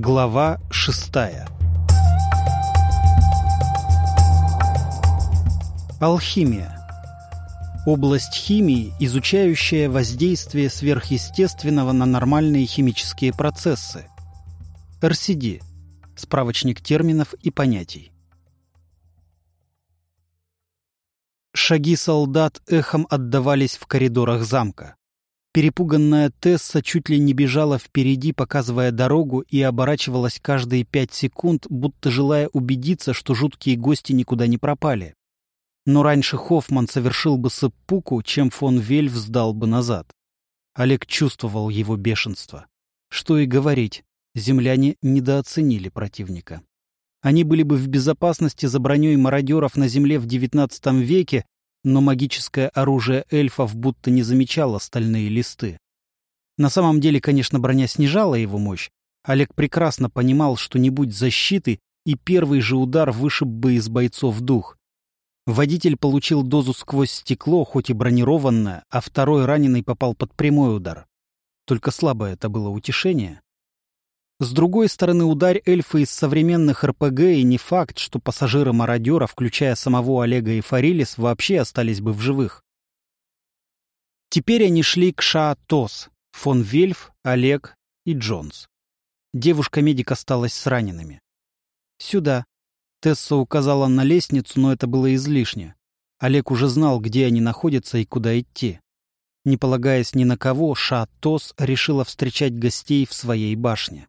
Глава шестая Алхимия Область химии, изучающая воздействие сверхъестественного на нормальные химические процессы. РСД. Справочник терминов и понятий. Шаги солдат эхом отдавались в коридорах замка. Перепуганная Тесса чуть ли не бежала впереди, показывая дорогу, и оборачивалась каждые пять секунд, будто желая убедиться, что жуткие гости никуда не пропали. Но раньше Хоффман совершил бы сыппуку, чем фон Вельф сдал бы назад. Олег чувствовал его бешенство. Что и говорить, земляне недооценили противника. Они были бы в безопасности за броней мародеров на земле в XIX веке, но магическое оружие эльфов будто не замечало стальные листы. На самом деле, конечно, броня снижала его мощь. Олег прекрасно понимал, что не будь защиты, и первый же удар вышиб бы из бойцов дух. Водитель получил дозу сквозь стекло, хоть и бронированное, а второй раненый попал под прямой удар. Только слабое это было утешение. С другой стороны, ударь эльфа из современных РПГ, и не факт, что пассажиры мародера, включая самого Олега и Фарилис, вообще остались бы в живых. Теперь они шли к Ша-Тос, фон Вельф, Олег и Джонс. Девушка-медик осталась с ранеными. «Сюда». Тесса указала на лестницу, но это было излишне. Олег уже знал, где они находятся и куда идти. Не полагаясь ни на кого, Ша-Тос решила встречать гостей в своей башне.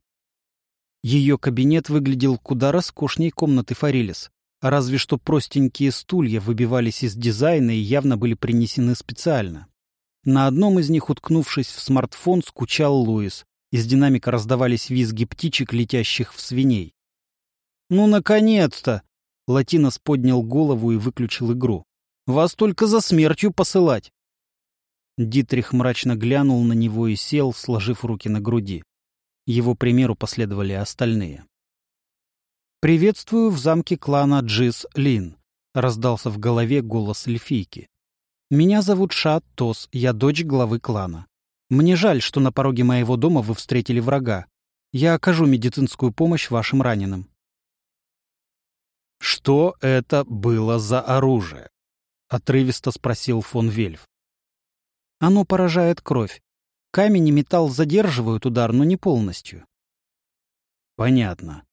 Ее кабинет выглядел куда роскошней комнаты Фарилис, разве что простенькие стулья выбивались из дизайна и явно были принесены специально. На одном из них, уткнувшись в смартфон, скучал Луис. Из динамика раздавались визги птичек, летящих в свиней. «Ну, наконец-то!» Латинос поднял голову и выключил игру. «Вас только за смертью посылать!» Дитрих мрачно глянул на него и сел, сложив руки на груди. Его примеру последовали остальные. «Приветствую в замке клана Джис Лин», — раздался в голове голос эльфийки. «Меня зовут Ша Тос, я дочь главы клана. Мне жаль, что на пороге моего дома вы встретили врага. Я окажу медицинскую помощь вашим раненым». «Что это было за оружие?» — отрывисто спросил фон Вельф. «Оно поражает кровь. Камень и металл задерживают удар, но не полностью. Понятно.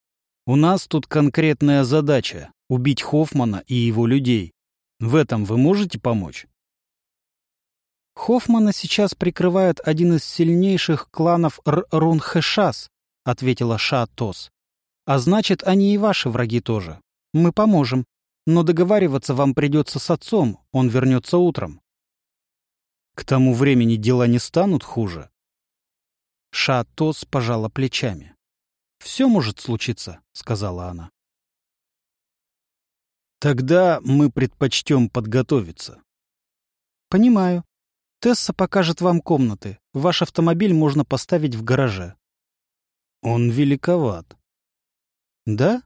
У нас тут конкретная задача — убить Хоффмана и его людей. В этом вы можете помочь? Хоффмана сейчас прикрывает один из сильнейших кланов Рунхэшас, ответила Ша Тос. А значит, они и ваши враги тоже. Мы поможем. Но договариваться вам придется с отцом, он вернется утром. К тому времени дела не станут хуже. Шатос пожала плечами. «Все может случиться», — сказала она. «Тогда мы предпочтем подготовиться». «Понимаю. Тесса покажет вам комнаты. Ваш автомобиль можно поставить в гараже». «Он великоват». «Да?»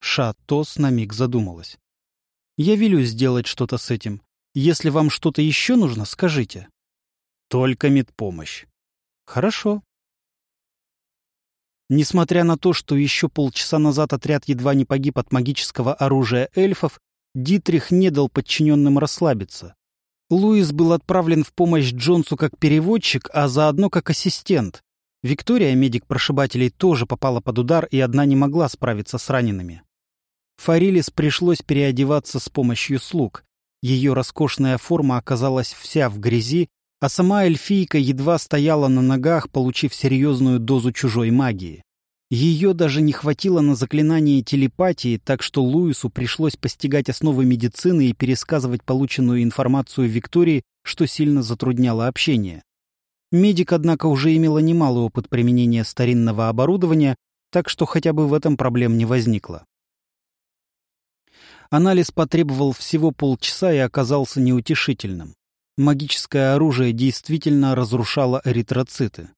Шатос на миг задумалась. «Я велю сделать что-то с этим. Если вам что-то еще нужно, скажите. Только медпомощь. Хорошо. Несмотря на то, что еще полчаса назад отряд едва не погиб от магического оружия эльфов, Дитрих не дал подчиненным расслабиться. Луис был отправлен в помощь Джонсу как переводчик, а заодно как ассистент. Виктория, медик прошибателей, тоже попала под удар и одна не могла справиться с ранеными. Фарилис пришлось переодеваться с помощью слуг. Ее роскошная форма оказалась вся в грязи, а сама эльфийка едва стояла на ногах, получив серьезную дозу чужой магии. Ее даже не хватило на заклинание телепатии, так что Луису пришлось постигать основы медицины и пересказывать полученную информацию Виктории, что сильно затрудняло общение. Медик, однако, уже имела немалый опыт применения старинного оборудования, так что хотя бы в этом проблем не возникло. Анализ потребовал всего полчаса и оказался неутешительным. Магическое оружие действительно разрушало эритроциты.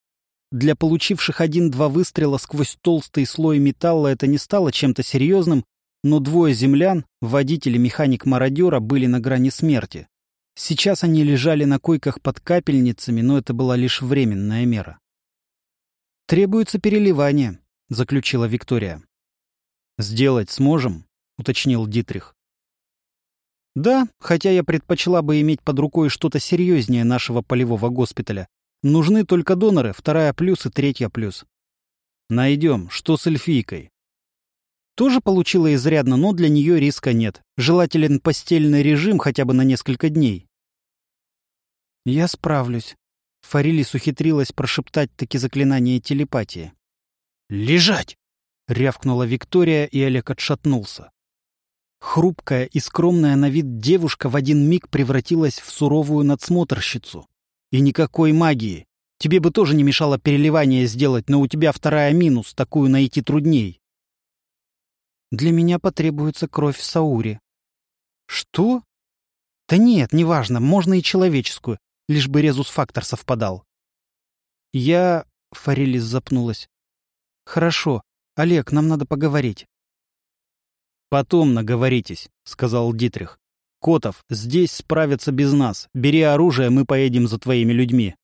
Для получивших один-два выстрела сквозь толстый слой металла это не стало чем-то серьезным, но двое землян, водитель и механик-мародера, были на грани смерти. Сейчас они лежали на койках под капельницами, но это была лишь временная мера. «Требуется переливание», заключила Виктория. «Сделать сможем?» — уточнил Дитрих. «Да, хотя я предпочла бы иметь под рукой что-то серьезнее нашего полевого госпиталя. Нужны только доноры, вторая плюс и третья плюс». «Найдем. Что с эльфийкой?» Тоже получила изрядно, но для нее риска нет. Желателен постельный режим хотя бы на несколько дней. «Я справлюсь», — Фарилис ухитрилась прошептать таки заклинание телепатии. «Лежать!» — рявкнула Виктория, и Олег отшатнулся. Хрупкая и скромная на вид девушка в один миг превратилась в суровую надсмотрщицу. И никакой магии. Тебе бы тоже не мешало переливание сделать, но у тебя вторая минус, такую найти трудней. Для меня потребуется кровь в Сауре. Что? Да нет, неважно, можно и человеческую, лишь бы резус-фактор совпадал. Я... Форелис запнулась. Хорошо. Олег, нам надо поговорить. Потом наговоритесь, сказал Дитрих. Котов, здесь справятся без нас. Бери оружие, мы поедем за твоими людьми.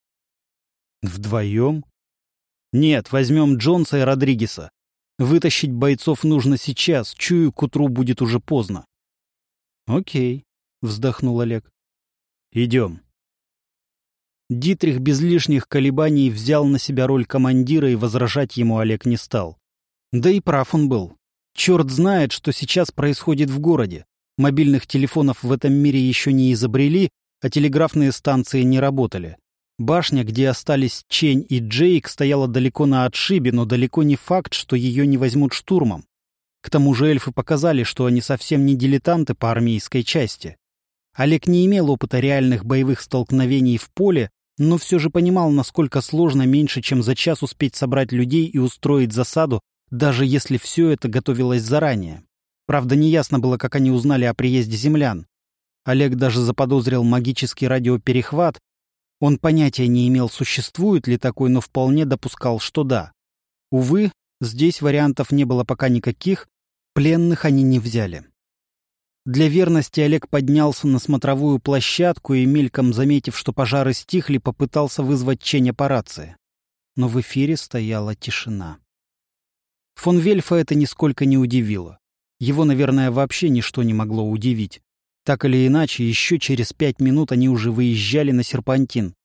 Вдвоем? Нет, возьмем Джонса и Родригеса. Вытащить бойцов нужно сейчас, чую, к утру будет уже поздно. Окей, вздохнул Олег. Идем. Дитрих без лишних колебаний взял на себя роль командира, и возражать ему Олег не стал. Да и прав он был. Черт знает, что сейчас происходит в городе. Мобильных телефонов в этом мире еще не изобрели, а телеграфные станции не работали. Башня, где остались Чень и Джейк, стояла далеко на отшибе, но далеко не факт, что ее не возьмут штурмом. К тому же эльфы показали, что они совсем не дилетанты по армейской части. Олег не имел опыта реальных боевых столкновений в поле, но все же понимал, насколько сложно меньше, чем за час успеть собрать людей и устроить засаду, даже если все это готовилось заранее. Правда, неясно было, как они узнали о приезде землян. Олег даже заподозрил магический радиоперехват, он понятия не имел, существует ли такой, но вполне допускал, что да. Увы, здесь вариантов не было пока никаких, пленных они не взяли. Для верности Олег поднялся на смотровую площадку и, мельком заметив, что пожары стихли, попытался вызвать Ченя по рации. Но в эфире стояла тишина. Фон Вельфа это нисколько не удивило. Его, наверное, вообще ничто не могло удивить. Так или иначе, еще через пять минут они уже выезжали на серпантин.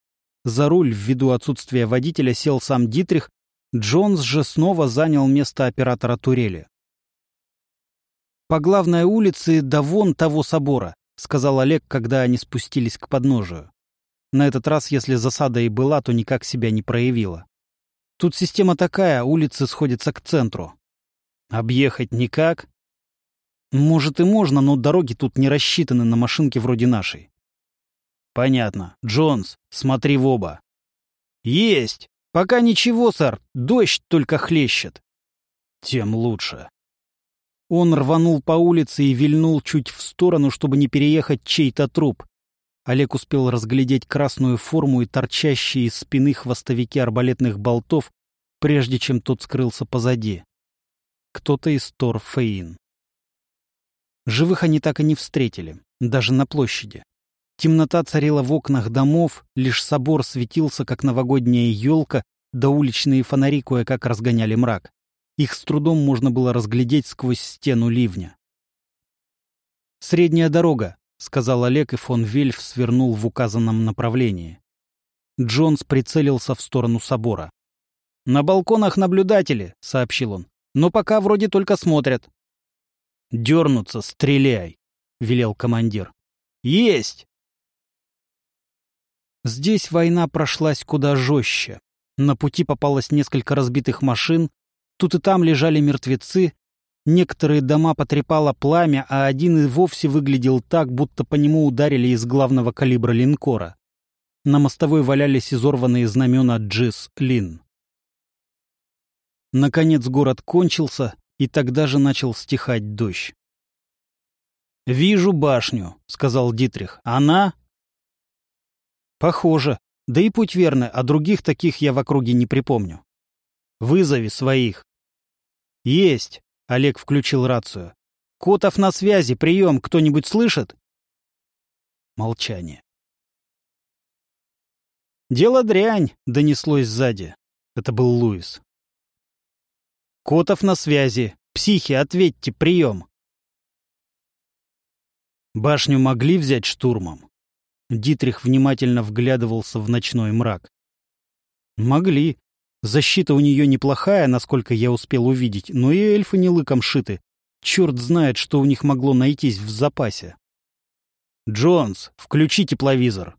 За руль ввиду отсутствия водителя сел сам Дитрих, Джонс же снова занял место оператора турели. «По главной улице до вон того собора», — сказал Олег, когда они спустились к подножию. На этот раз, если засада и была, то никак себя не проявила. Тут система такая, улицы сходятся к центру. Объехать никак, может и можно, но дороги тут не рассчитаны на машинки вроде нашей. Понятно. Джонс, смотри в оба. Есть! Пока ничего, сэр. Дождь только хлещет. Тем лучше. Он рванул по улице и вильнул чуть в сторону, чтобы не переехать чей-то труп. Олег успел разглядеть красную форму и торчащие из спины хвостовики арбалетных болтов, прежде чем тот скрылся позади. Кто-то из Торфейн. Живых они так и не встретили, даже на площади. Темнота царила в окнах домов, лишь собор светился, как новогодняя елка, да уличные фонари кое-как разгоняли мрак. Их с трудом можно было разглядеть сквозь стену ливня. «Средняя дорога», — сказал Олег, и фон Вельф свернул в указанном направлении. Джонс прицелился в сторону собора. «На балконах наблюдатели», — сообщил он. «Но пока вроде только смотрят. «Дернуться, стреляй!» — велел командир. «Есть!» Здесь война прошлась куда жестче. На пути попалось несколько разбитых машин, тут и там лежали мертвецы, некоторые дома потрепало пламя, а один и вовсе выглядел так, будто по нему ударили из главного калибра линкора. На мостовой валялись изорванные знамена Джис Лин. Наконец город кончился, и тогда же начал стихать дождь. «Вижу башню», — сказал Дитрих. «Она?» «Похоже. Да и путь верный, а других таких я в округе не припомню. Вызови своих». «Есть», — Олег включил рацию. «Котов на связи, прием, кто-нибудь слышит?» Молчание. «Дело дрянь», — донеслось сзади. Это был Луис. Котов на связи. Психи, ответьте, прием. Башню могли взять штурмом? Дитрих внимательно вглядывался в ночной мрак. Могли. Защита у нее неплохая, насколько я успел увидеть, но и эльфы не лыком шиты. Черт знает, что у них могло найтись в запасе. «Джонс, включи тепловизор».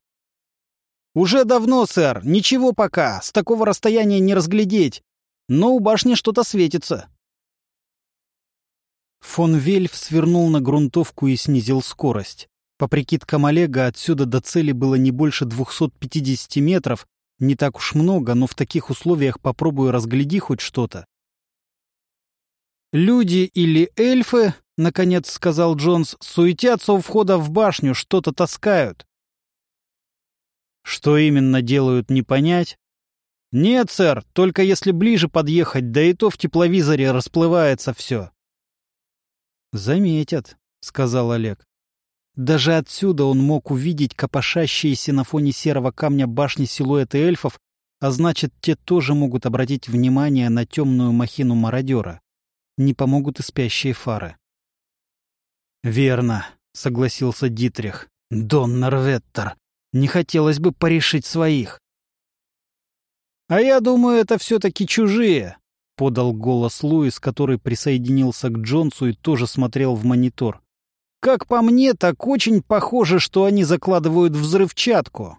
«Уже давно, сэр. Ничего пока. С такого расстояния не разглядеть. Но у башни что-то светится». Фон Вельф свернул на грунтовку и снизил скорость. По прикидкам Олега, отсюда до цели было не больше 250 метров. Не так уж много, но в таких условиях попробую разгляди хоть что-то. «Люди или эльфы, — наконец сказал Джонс, — суетятся у входа в башню, что-то таскают. Что именно делают, не понять. Нет, сэр, только если ближе подъехать, да и то в тепловизоре расплывается все. Заметят, сказал Олег. Даже отсюда он мог увидеть копошащиеся на фоне серого камня башни силуэты эльфов, а значит, те тоже могут обратить внимание на темную махину мародера. Не помогут и спящие фары. «Верно», — согласился Дитрих. «Дон Норветтер, не хотелось бы порешить своих. «А я думаю, это все-таки чужие», — подал голос Луис, который присоединился к Джонсу и тоже смотрел в монитор. «Как по мне, так очень похоже, что они закладывают взрывчатку».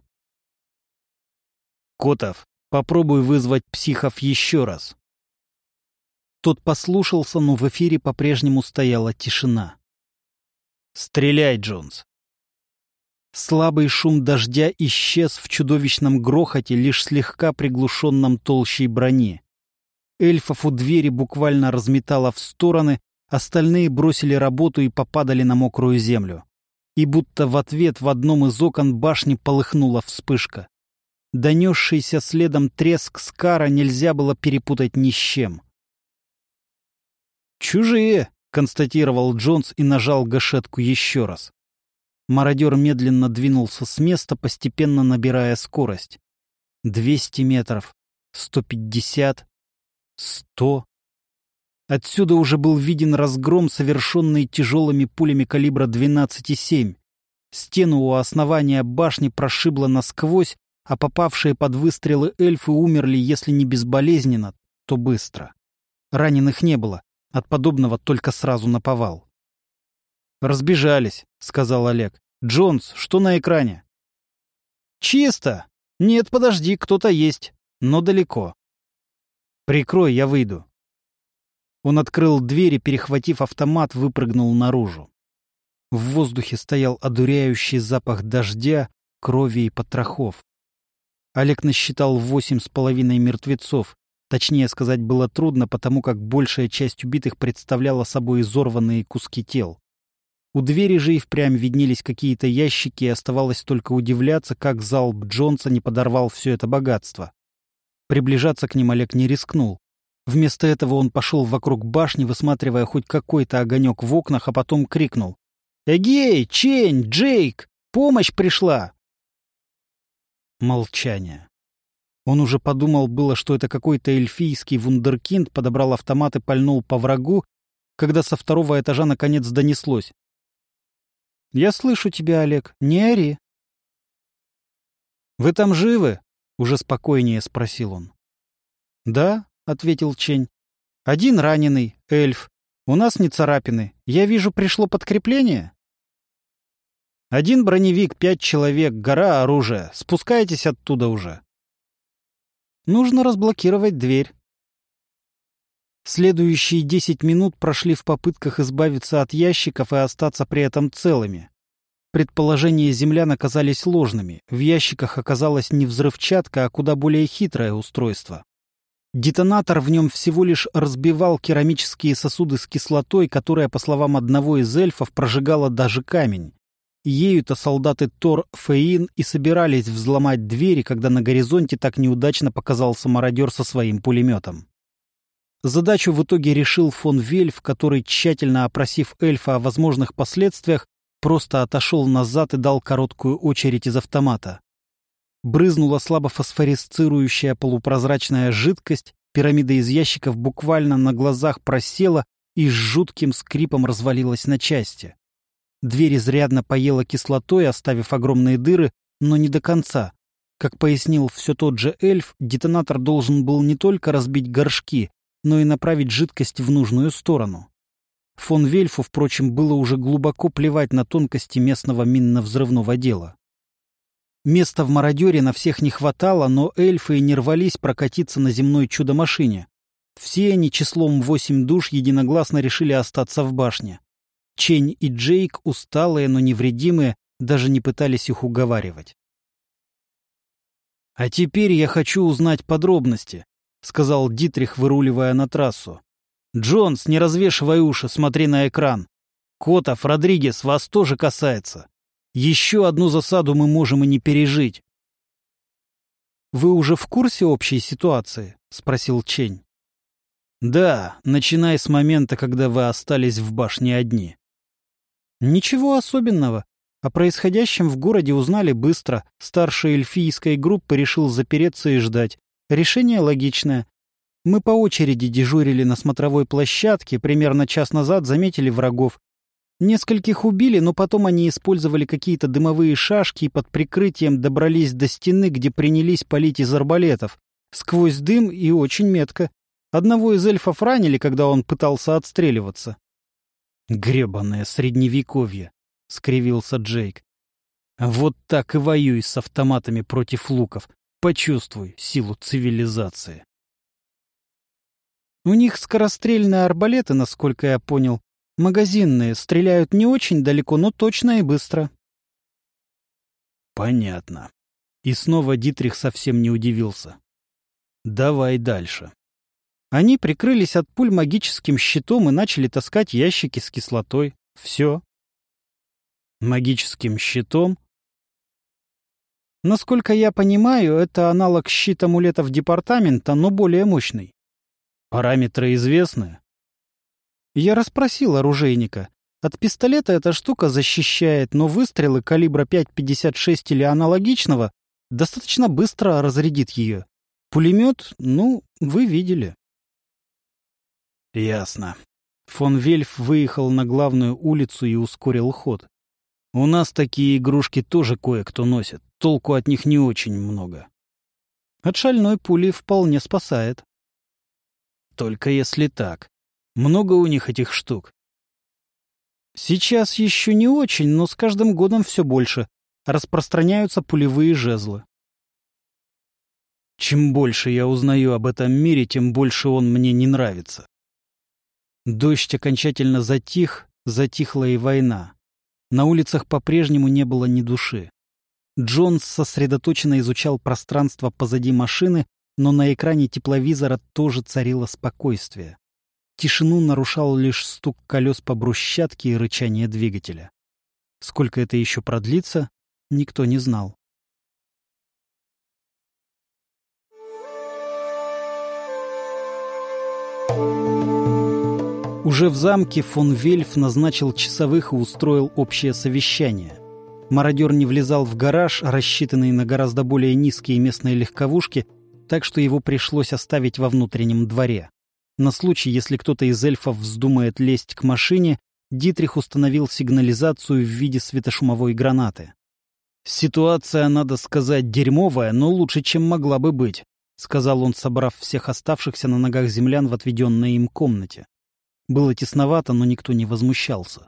«Котов, попробуй вызвать психов еще раз». Тот послушался, но в эфире по-прежнему стояла тишина. «Стреляй, Джонс!» Слабый шум дождя исчез в чудовищном грохоте, лишь слегка приглушенном толщей брони. Эльфов у двери буквально разметало в стороны, остальные бросили работу и попадали на мокрую землю. И будто в ответ в одном из окон башни полыхнула вспышка. Донесшийся следом треск Скара нельзя было перепутать ни с чем. «Чужие!» — констатировал Джонс и нажал гашетку еще раз. Мародер медленно двинулся с места, постепенно набирая скорость. Двести метров, сто пятьдесят, сто. Отсюда уже был виден разгром, совершенный тяжелыми пулями калибра 12,7. Стену у основания башни прошибло насквозь, а попавшие под выстрелы эльфы умерли, если не безболезненно, то быстро. Раненых не было, от подобного только сразу наповал. «Разбежались», — сказал Олег. «Джонс, что на экране?» «Чисто. Нет, подожди, кто-то есть, но далеко». «Прикрой, я выйду». Он открыл дверь и, перехватив автомат, выпрыгнул наружу. В воздухе стоял одуряющий запах дождя, крови и потрохов. Олег насчитал восемь с половиной мертвецов. Точнее сказать было трудно, потому как большая часть убитых представляла собой изорванные куски тел. У двери же и впрямь виднелись какие-то ящики, и оставалось только удивляться, как залп Джонса не подорвал все это богатство. Приближаться к ним Олег не рискнул. Вместо этого он пошел вокруг башни, высматривая хоть какой-то огонек в окнах, а потом крикнул. «Эгей! Чень! Джейк! Помощь пришла!» Молчание. Он уже подумал было, что это какой-то эльфийский вундеркинд подобрал автомат и пальнул по врагу, когда со второго этажа наконец донеслось. «Я слышу тебя, Олег. Не ори». «Вы там живы?» — уже спокойнее спросил он. «Да», — ответил Чень. «Один раненый, эльф. У нас не царапины. Я вижу, пришло подкрепление». «Один броневик, пять человек, гора оружия. Спускайтесь оттуда уже». «Нужно разблокировать дверь». Следующие десять минут прошли в попытках избавиться от ящиков и остаться при этом целыми. Предположения землян оказались ложными. В ящиках оказалась не взрывчатка, а куда более хитрое устройство. Детонатор в нем всего лишь разбивал керамические сосуды с кислотой, которая, по словам одного из эльфов, прожигала даже камень. Ею-то солдаты Тор Фейн и собирались взломать двери, когда на горизонте так неудачно показался мародер со своим пулеметом. Задачу в итоге решил фон Вельф, который, тщательно опросив эльфа о возможных последствиях, просто отошел назад и дал короткую очередь из автомата. Брызнула слабо фосфорисцирующая полупрозрачная жидкость, Пирамида из ящиков буквально на глазах просела и с жутким скрипом развалилась на части. Дверь изрядно поела кислотой, оставив огромные дыры, но не до конца. Как пояснил все тот же эльф, детонатор должен был не только разбить горшки, но и направить жидкость в нужную сторону. Фон Вельфу, впрочем, было уже глубоко плевать на тонкости местного минно-взрывного дела. Места в мародере на всех не хватало, но эльфы не рвались прокатиться на земной чудо-машине. Все они числом восемь душ единогласно решили остаться в башне. Чень и Джейк, усталые, но невредимые, даже не пытались их уговаривать. «А теперь я хочу узнать подробности», — сказал Дитрих, выруливая на трассу. «Джонс, не развешивай уши, смотри на экран. Котов, Родригес, вас тоже касается. Еще одну засаду мы можем и не пережить». «Вы уже в курсе общей ситуации?» — спросил Чень. «Да, начиная с момента, когда вы остались в башне одни». «Ничего особенного. О происходящем в городе узнали быстро. Старший эльфийской группы решил запереться и ждать. Решение логичное. Мы по очереди дежурили на смотровой площадке, примерно час назад заметили врагов. Нескольких убили, но потом они использовали какие-то дымовые шашки и под прикрытием добрались до стены, где принялись палить из арбалетов. Сквозь дым и очень метко. Одного из эльфов ранили, когда он пытался отстреливаться. Гребаное средневековье. — скривился Джейк. «Вот так и воюй с автоматами против луков. Почувствуй силу цивилизации». «У них скорострельные арбалеты, насколько я понял. Магазинные, стреляют не очень далеко, но точно и быстро». «Понятно». И снова Дитрих совсем не удивился. «Давай дальше». Они прикрылись от пуль магическим щитом и начали таскать ящики с кислотой. Все. Магическим щитом? Насколько я понимаю, это аналог щит амулетов департамента, но более мощный. Параметры известны? Я расспросил оружейника. От пистолета эта штука защищает, но выстрелы калибра 5,56 или аналогичного достаточно быстро разрядит ее. Пулемет, ну, вы видели. Ясно. Фон Вельф выехал на главную улицу и ускорил ход. У нас такие игрушки тоже кое-кто носит. Толку от них не очень много. От шальной пули вполне спасает. Только если так. Много у них этих штук. Сейчас еще не очень, но с каждым годом все больше. Распространяются пулевые жезлы. Чем больше я узнаю об этом мире, тем больше он мне не нравится. Дождь окончательно затих, затихла и война. На улицах по-прежнему не было ни души. Джонс сосредоточенно изучал пространство позади машины, но на экране тепловизора тоже царило спокойствие. Тишину нарушал лишь стук колес по брусчатке и рычание двигателя. Сколько это еще продлится, никто не знал. Уже в замке фон Вельф назначил часовых и устроил общее совещание. Мародер не влезал в гараж, рассчитанный на гораздо более низкие местные легковушки, так что его пришлось оставить во внутреннем дворе. На случай, если кто-то из эльфов вздумает лезть к машине, Дитрих установил сигнализацию в виде светошумовой гранаты. «Ситуация, надо сказать, дерьмовая, но лучше, чем могла бы быть», — сказал он, собрав всех оставшихся на ногах землян в отведенной им комнате. Было тесновато, но никто не возмущался.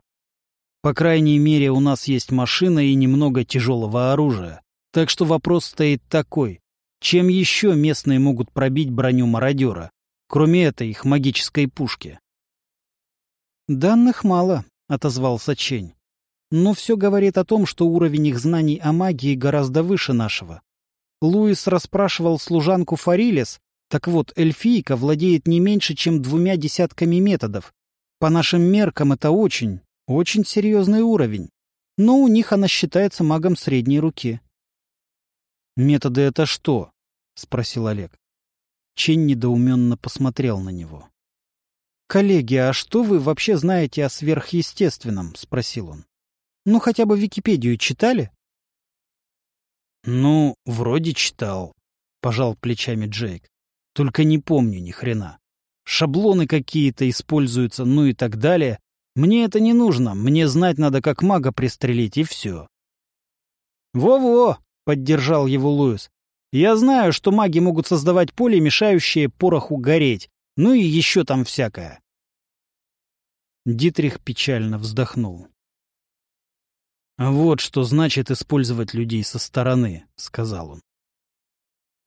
По крайней мере, у нас есть машина и немного тяжелого оружия. Так что вопрос стоит такой. Чем еще местные могут пробить броню мародера, кроме этой их магической пушки? «Данных мало», — отозвался Чень. «Но все говорит о том, что уровень их знаний о магии гораздо выше нашего. Луис расспрашивал служанку Фарилес, так вот, эльфийка владеет не меньше, чем двумя десятками методов. По нашим меркам это очень, очень серьезный уровень. Но у них она считается магом средней руки. «Методы это что?» — спросил Олег. Чень недоуменно посмотрел на него. «Коллеги, а что вы вообще знаете о сверхъестественном?» — спросил он. «Ну, хотя бы Википедию читали?» «Ну, вроде читал», — пожал плечами Джейк. Только не помню ни хрена. Шаблоны какие-то используются, ну и так далее. Мне это не нужно, мне знать надо, как мага пристрелить, и все. «Во-во!» — поддержал его Луис. «Я знаю, что маги могут создавать поле, мешающее пороху гореть. Ну и еще там всякое». Дитрих печально вздохнул. «Вот что значит использовать людей со стороны», — сказал он.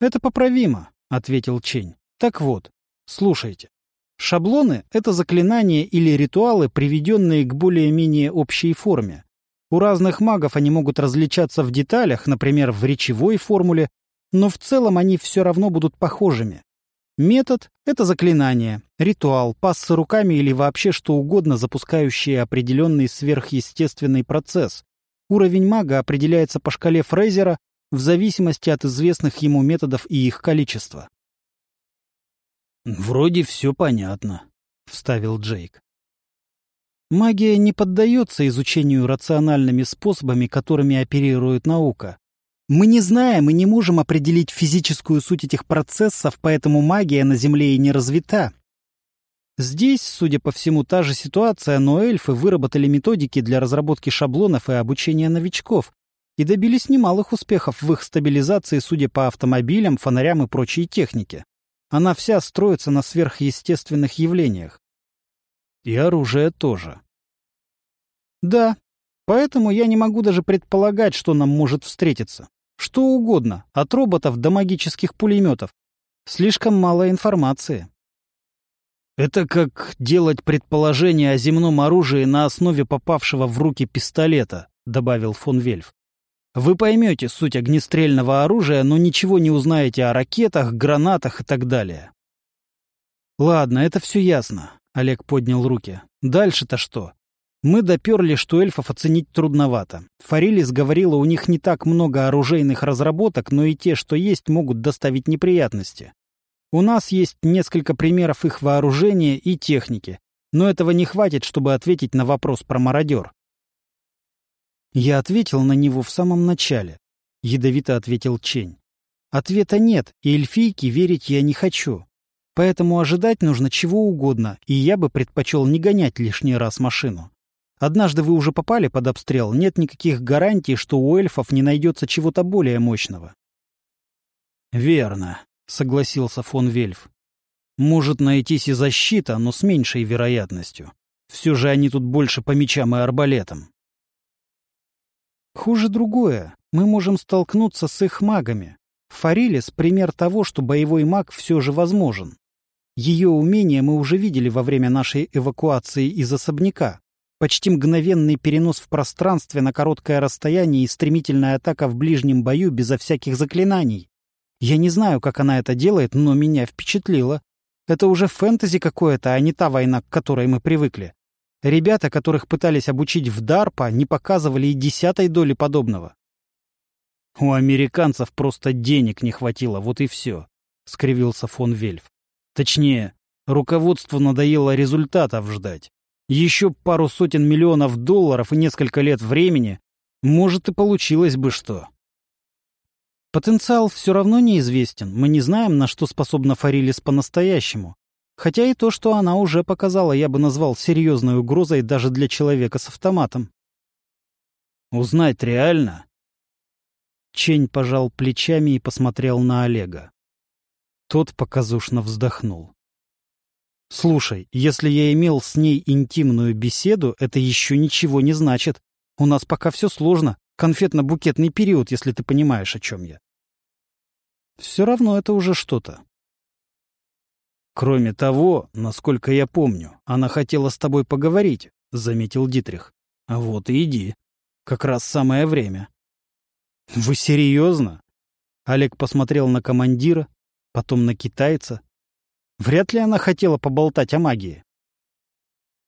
«Это поправимо», — ответил Чень. «Так вот, слушайте. Шаблоны — это заклинания или ритуалы, приведенные к более-менее общей форме. У разных магов они могут различаться в деталях, например, в речевой формуле, но в целом они все равно будут похожими. Метод — это заклинание, ритуал, пассы руками или вообще что угодно, запускающее определенный сверхъестественный процесс. Уровень мага определяется по шкале Фрейзера в зависимости от известных ему методов и их количества. «Вроде все понятно», — вставил Джейк. Магия не поддается изучению рациональными способами, которыми оперирует наука. Мы не знаем и не можем определить физическую суть этих процессов, поэтому магия на Земле и не развита. Здесь, судя по всему, та же ситуация, но эльфы выработали методики для разработки шаблонов и обучения новичков и добились немалых успехов в их стабилизации, судя по автомобилям, фонарям и прочей технике. Она вся строится на сверхъестественных явлениях. И оружие тоже. Да, поэтому я не могу даже предполагать, что нам может встретиться. Что угодно, от роботов до магических пулеметов. Слишком мало информации. Это как делать предположение о земном оружии на основе попавшего в руки пистолета, добавил фон Вельф. Вы поймете суть огнестрельного оружия, но ничего не узнаете о ракетах, гранатах и так далее. Ладно, это все ясно. Олег поднял руки. Дальше-то что? Мы доперли, что эльфов оценить трудновато. Фарилис говорила, у них не так много оружейных разработок, но и те, что есть, могут доставить неприятности. У нас есть несколько примеров их вооружения и техники, но этого не хватит, чтобы ответить на вопрос про мародер. Я ответил на него в самом начале. Ядовито ответил Чень. Ответа нет, и эльфийке верить я не хочу. Поэтому ожидать нужно чего угодно, и я бы предпочел не гонять лишний раз машину. Однажды вы уже попали под обстрел, нет никаких гарантий, что у эльфов не найдется чего-то более мощного. «Верно», — согласился фон Вельф. «Может найтись и защита, но с меньшей вероятностью. Все же они тут больше по мечам и арбалетам». Хуже другое. Мы можем столкнуться с их магами. Фарилис — пример того, что боевой маг все же возможен. Ее умения мы уже видели во время нашей эвакуации из особняка. Почти мгновенный перенос в пространстве на короткое расстояние и стремительная атака в ближнем бою безо всяких заклинаний. Я не знаю, как она это делает, но меня впечатлило. Это уже фэнтези какое-то, а не та война, к которой мы привыкли. Ребята, которых пытались обучить в Дарпа, не показывали и десятой доли подобного. «У американцев просто денег не хватило, вот и все», — скривился фон Вельф. «Точнее, руководству надоело результатов ждать. Еще пару сотен миллионов долларов и несколько лет времени, может, и получилось бы что». Потенциал все равно неизвестен. Мы не знаем, на что способна Фарилис по-настоящему. Хотя и то, что она уже показала, я бы назвал серьезной угрозой даже для человека с автоматом. Узнать реально? Чень пожал плечами и посмотрел на Олега. Тот показушно вздохнул. «Слушай, если я имел с ней интимную беседу, это еще ничего не значит. У нас пока все сложно. Конфетно-букетный период, если ты понимаешь, о чем я». «Все равно это уже что-то. «Кроме того, насколько я помню, она хотела с тобой поговорить», — заметил Дитрих. «А вот и иди. Как раз самое время». «Вы серьезно?» Олег посмотрел на командира, потом на китайца. Вряд ли она хотела поболтать о магии.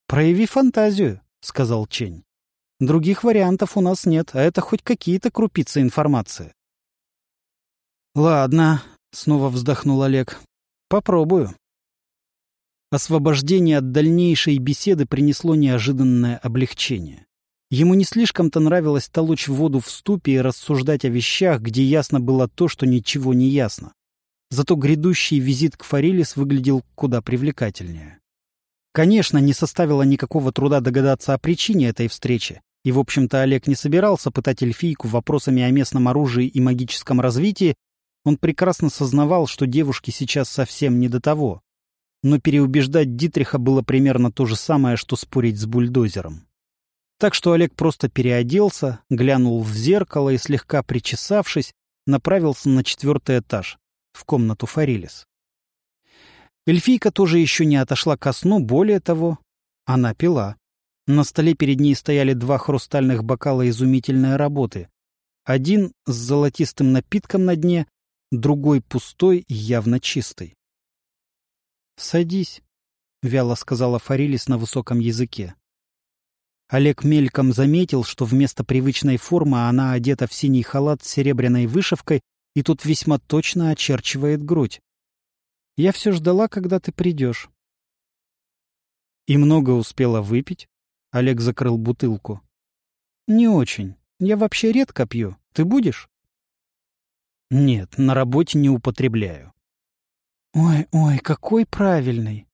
«Прояви фантазию», — сказал Чень. «Других вариантов у нас нет, а это хоть какие-то крупицы информации». «Ладно», — снова вздохнул Олег. «Попробую». Освобождение от дальнейшей беседы принесло неожиданное облегчение. Ему не слишком-то нравилось толочь воду в ступе и рассуждать о вещах, где ясно было то, что ничего не ясно. Зато грядущий визит к Форелис выглядел куда привлекательнее. Конечно, не составило никакого труда догадаться о причине этой встречи, и, в общем-то, Олег не собирался пытать эльфийку вопросами о местном оружии и магическом развитии, он прекрасно сознавал, что девушке сейчас совсем не до того. Но переубеждать Дитриха было примерно то же самое, что спорить с бульдозером. Так что Олег просто переоделся, глянул в зеркало и, слегка причесавшись, направился на четвертый этаж, в комнату Фарилис. Эльфийка тоже еще не отошла ко сну, более того, она пила. На столе перед ней стояли два хрустальных бокала изумительной работы. Один с золотистым напитком на дне, другой пустой и явно чистый. «Садись», — вяло сказала Фарилис на высоком языке. Олег мельком заметил, что вместо привычной формы она одета в синий халат с серебряной вышивкой и тут весьма точно очерчивает грудь. Я все ждала, когда ты придешь. И много успела выпить? Олег закрыл бутылку. Не очень. Я вообще редко пью. Ты будешь? Нет, на работе не употребляю. Ой, ой, какой правильный.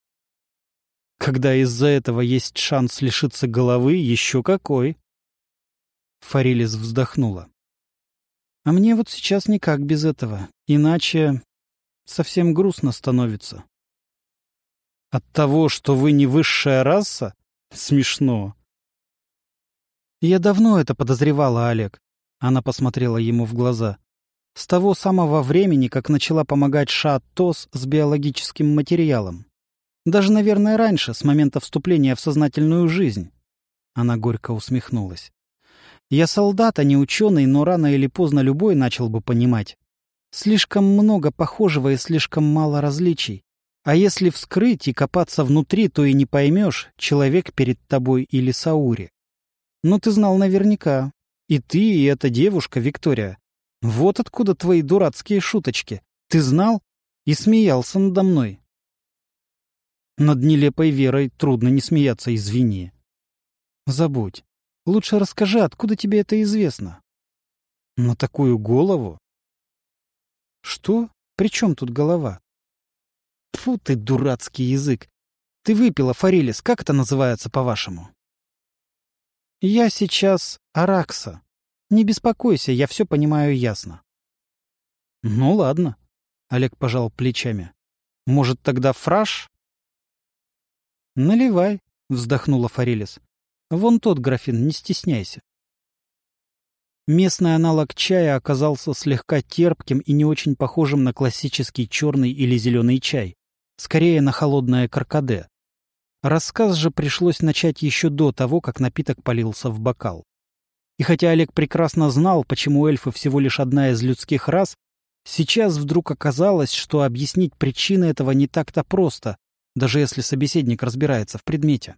Когда из-за этого есть шанс лишиться головы, еще какой. Фарилис вздохнула. А мне вот сейчас никак без этого. Иначе совсем грустно становится. От того, что вы не высшая раса? Смешно. Я давно это подозревала, Олег. Она посмотрела ему в глаза. С того самого времени, как начала помогать Ша-Тос с биологическим материалом. Даже, наверное, раньше, с момента вступления в сознательную жизнь. Она горько усмехнулась. Я солдат, а не ученый, но рано или поздно любой начал бы понимать. Слишком много похожего и слишком мало различий. А если вскрыть и копаться внутри, то и не поймешь, человек перед тобой или Саури. Но ты знал наверняка. И ты, и эта девушка, Виктория. Вот откуда твои дурацкие шуточки. Ты знал и смеялся надо мной. Над нелепой верой трудно не смеяться, извини. Забудь. Лучше расскажи, откуда тебе это известно? На такую голову? Что? При чем тут голова? Фу ты, дурацкий язык. Ты выпила, Форелис, как это называется по-вашему? Я сейчас Аракса. Не беспокойся, я все понимаю ясно. Ну ладно. Олег пожал плечами. Может, тогда фраж? Наливай, вздохнула Форелис. Вон тот графин, не стесняйся. Местный аналог чая оказался слегка терпким и не очень похожим на классический черный или зеленый чай, скорее на холодное каркаде. Рассказ же пришлось начать еще до того, как напиток полился в бокал. И хотя Олег прекрасно знал, почему эльфы всего лишь одна из людских рас, сейчас вдруг оказалось, что объяснить причины этого не так-то просто, даже если собеседник разбирается в предмете.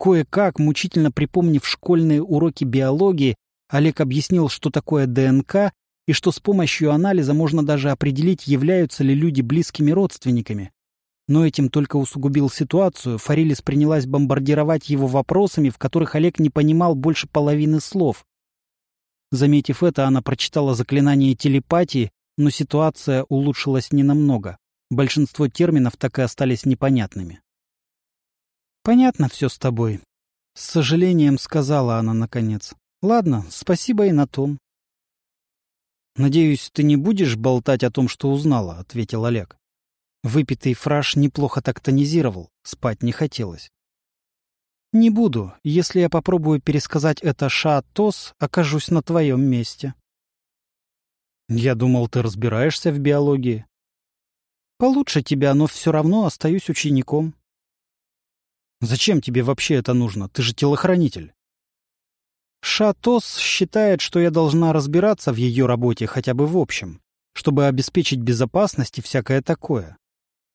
Кое-как, мучительно припомнив школьные уроки биологии, Олег объяснил, что такое ДНК и что с помощью анализа можно даже определить, являются ли люди близкими родственниками. Но этим только усугубил ситуацию, Фарилис принялась бомбардировать его вопросами, в которых Олег не понимал больше половины слов. Заметив это, она прочитала заклинание телепатии, но ситуация улучшилась ненамного. Большинство терминов так и остались непонятными. «Понятно все с тобой», — с сожалением сказала она наконец. «Ладно, спасибо и на том». «Надеюсь, ты не будешь болтать о том, что узнала», — ответил Олег. Выпитый фраж неплохо так тонизировал, спать не хотелось. «Не буду. Если я попробую пересказать это Ша-Тос, окажусь на твоем месте». «Я думал, ты разбираешься в биологии». «Получше тебя, но все равно остаюсь учеником. Зачем тебе вообще это нужно? Ты же телохранитель. Шатос считает, что я должна разбираться в ее работе хотя бы в общем, чтобы обеспечить безопасность и всякое такое.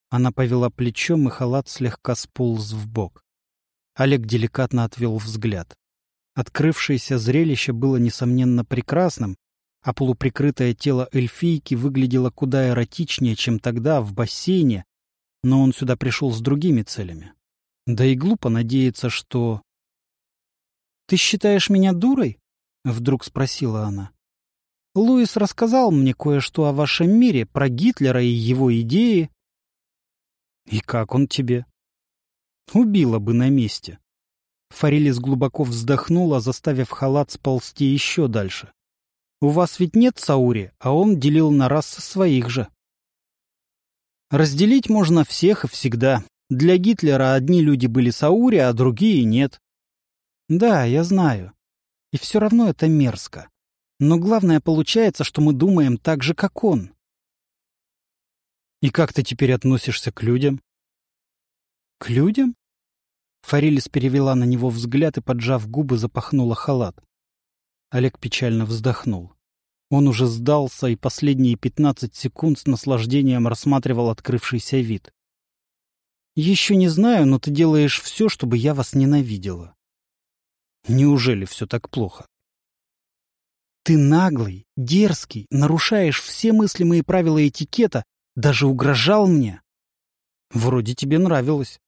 Она повела плечом, и халат слегка сполз в бок. Олег деликатно отвел взгляд. Открывшееся зрелище было, несомненно, прекрасным, а полуприкрытое тело эльфийки выглядело куда эротичнее, чем тогда в бассейне, но он сюда пришел с другими целями. Да и глупо надеяться, что... «Ты считаешь меня дурой?» — вдруг спросила она. Луис рассказал мне кое-что о вашем мире, про Гитлера и его идеи. И как он тебе? Убила бы на месте. Форелис глубоко вздохнула, заставив халат сползти еще дальше. У вас ведь нет Саури, а он делил на рас своих же. Разделить можно всех и всегда. Для Гитлера одни люди были Саури, а другие нет. Да, я знаю. И все равно это мерзко. Но главное получается, что мы думаем так же, как он. И как ты теперь относишься к людям? К людям? Фарилис перевела на него взгляд и, поджав губы, запахнула халат. Олег печально вздохнул. Он уже сдался и последние пятнадцать секунд с наслаждением рассматривал открывшийся вид. «Еще не знаю, но ты делаешь все, чтобы я вас ненавидела». «Неужели все так плохо?» «Ты наглый, дерзкий, нарушаешь все мыслимые правила этикета, даже угрожал мне». «Вроде тебе нравилось».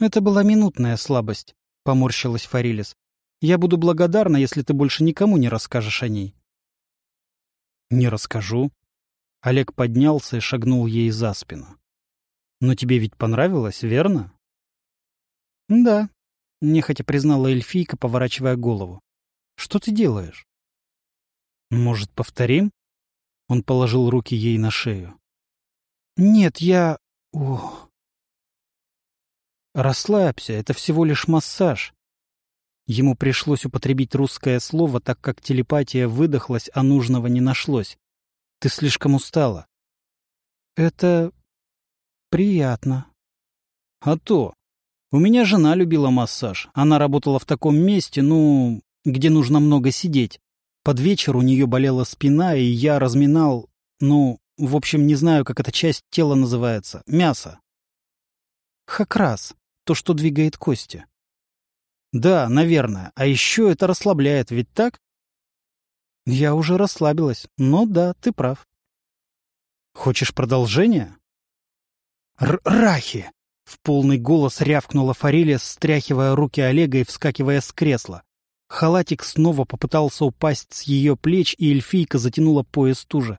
«Это была минутная слабость», — поморщилась Фарилис. «Я буду благодарна, если ты больше никому не расскажешь о ней». «Не расскажу». Олег поднялся и шагнул ей за спину. «Но тебе ведь понравилось, верно?» «Да», — нехотя признала эльфийка, поворачивая голову. «Что ты делаешь?» «Может, повторим?» Он положил руки ей на шею. «Нет, я... О. «Расслабься, это всего лишь массаж». Ему пришлось употребить русское слово, так как телепатия выдохлась, а нужного не нашлось. «Ты слишком устала». «Это... приятно». «А то. У меня жена любила массаж. Она работала в таком месте, ну, где нужно много сидеть. Под вечер у нее болела спина, и я разминал, ну, в общем, не знаю, как эта часть тела называется. Мясо. Хакрас. То, что двигает кости. Да, наверное. А еще это расслабляет, ведь так? Я уже расслабилась. Но да, ты прав. Хочешь продолжение? Р Рахи! В полный голос рявкнула Форелия, стряхивая руки Олега и вскакивая с кресла. Халатик снова попытался упасть с ее плеч, и эльфийка затянула пояс туже.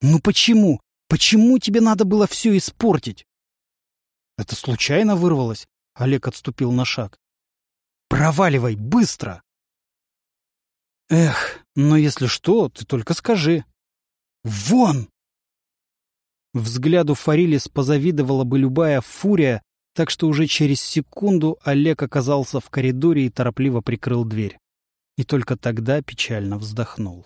«Ну почему? Почему тебе надо было все испортить?» «Это случайно вырвалось?» Олег отступил на шаг. «Проваливай, быстро!» «Эх, но если что, ты только скажи». «Вон!» Взгляду Фарилис позавидовала бы любая фурия, так что уже через секунду Олег оказался в коридоре и торопливо прикрыл дверь. И только тогда печально вздохнул.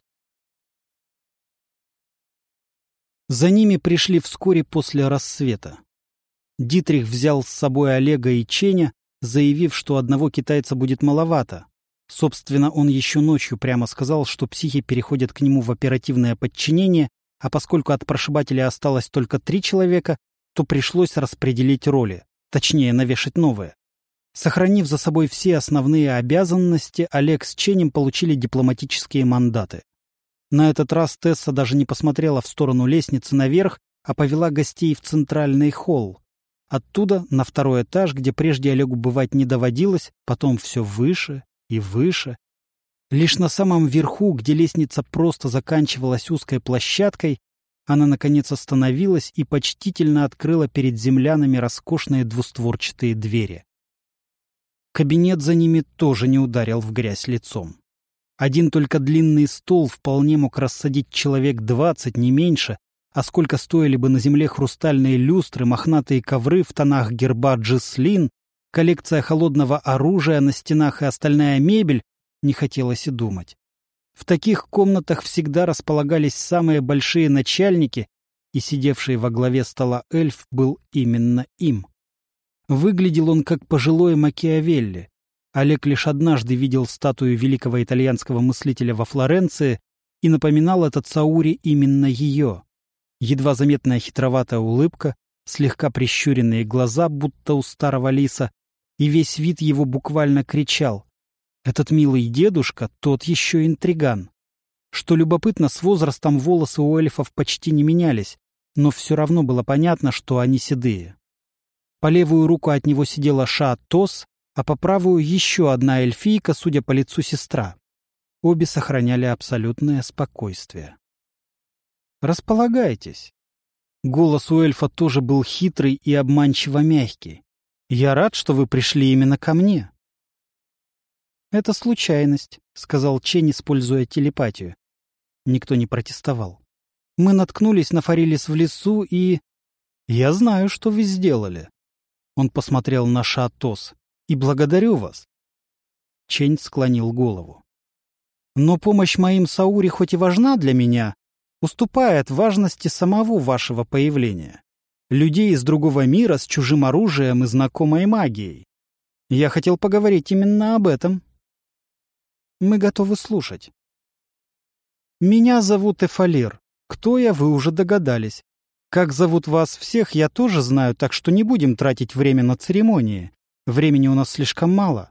За ними пришли вскоре после рассвета. Дитрих взял с собой Олега и Ченя, заявив, что одного китайца будет маловато. Собственно, он еще ночью прямо сказал, что психи переходят к нему в оперативное подчинение, а поскольку от прошибателя осталось только три человека, то пришлось распределить роли, точнее, навешать новые. Сохранив за собой все основные обязанности, Олег с Ченем получили дипломатические мандаты. На этот раз Тесса даже не посмотрела в сторону лестницы наверх, а повела гостей в центральный холл. Оттуда на второй этаж, где прежде Олегу бывать не доводилось, потом все выше и выше. Лишь на самом верху, где лестница просто заканчивалась узкой площадкой, она, наконец, остановилась и почтительно открыла перед землянами роскошные двустворчатые двери. Кабинет за ними тоже не ударил в грязь лицом. Один только длинный стол вполне мог рассадить человек двадцать, не меньше, а сколько стоили бы на земле хрустальные люстры, мохнатые ковры в тонах герба Джислин, коллекция холодного оружия на стенах и остальная мебель, не хотелось и думать. В таких комнатах всегда располагались самые большие начальники, и сидевший во главе стола эльф был именно им. Выглядел он как пожилой Макиавелли, Олег лишь однажды видел статую великого итальянского мыслителя во Флоренции и напоминал этот Саури именно ее. Едва заметная хитроватая улыбка, слегка прищуренные глаза, будто у старого лиса, и весь вид его буквально кричал. Этот милый дедушка, тот еще интриган. Что любопытно, с возрастом волосы у эльфов почти не менялись, но все равно было понятно, что они седые. По левую руку от него сидела Ша Тос, а по правую еще одна эльфийка, судя по лицу сестра. Обе сохраняли абсолютное спокойствие. «Располагайтесь». Голос у эльфа тоже был хитрый и обманчиво мягкий. «Я рад, что вы пришли именно ко мне». «Это случайность», — сказал Чен, используя телепатию. Никто не протестовал. «Мы наткнулись на Фарилис в лесу и...» «Я знаю, что вы сделали». Он посмотрел на Шатос. «И благодарю вас». Чень склонил голову. «Но помощь моим Саури хоть и важна для меня, уступает важности самого вашего появления. Людей из другого мира с чужим оружием и знакомой магией. Я хотел поговорить именно об этом». Мы готовы слушать. Меня зовут Эфалир. Кто я, вы уже догадались. Как зовут вас всех, я тоже знаю, так что не будем тратить время на церемонии. Времени у нас слишком мало.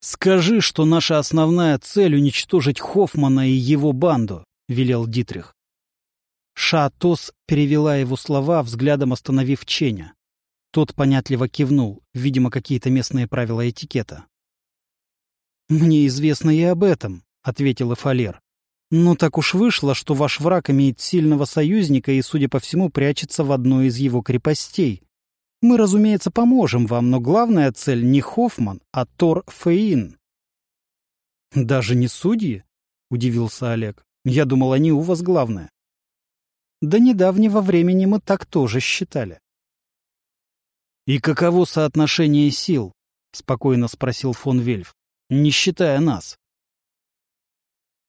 «Скажи, что наша основная цель — уничтожить Хоффмана и его банду», — велел Дитрих. Шатос перевела его слова, взглядом остановив Ченя. Тот понятливо кивнул, видимо, какие-то местные правила этикета. «Мне известно и об этом», — ответил Эфалер. «Но так уж вышло, что ваш враг имеет сильного союзника и, судя по всему, прячется в одной из его крепостей. Мы, разумеется, поможем вам, но главная цель не Хоффман, а Тор Фейн». «Даже не судьи?» — удивился Олег. «Я думал, они у вас главное». «До недавнего времени мы так тоже считали». «И каково соотношение сил?» — спокойно спросил фон Вельф не считая нас.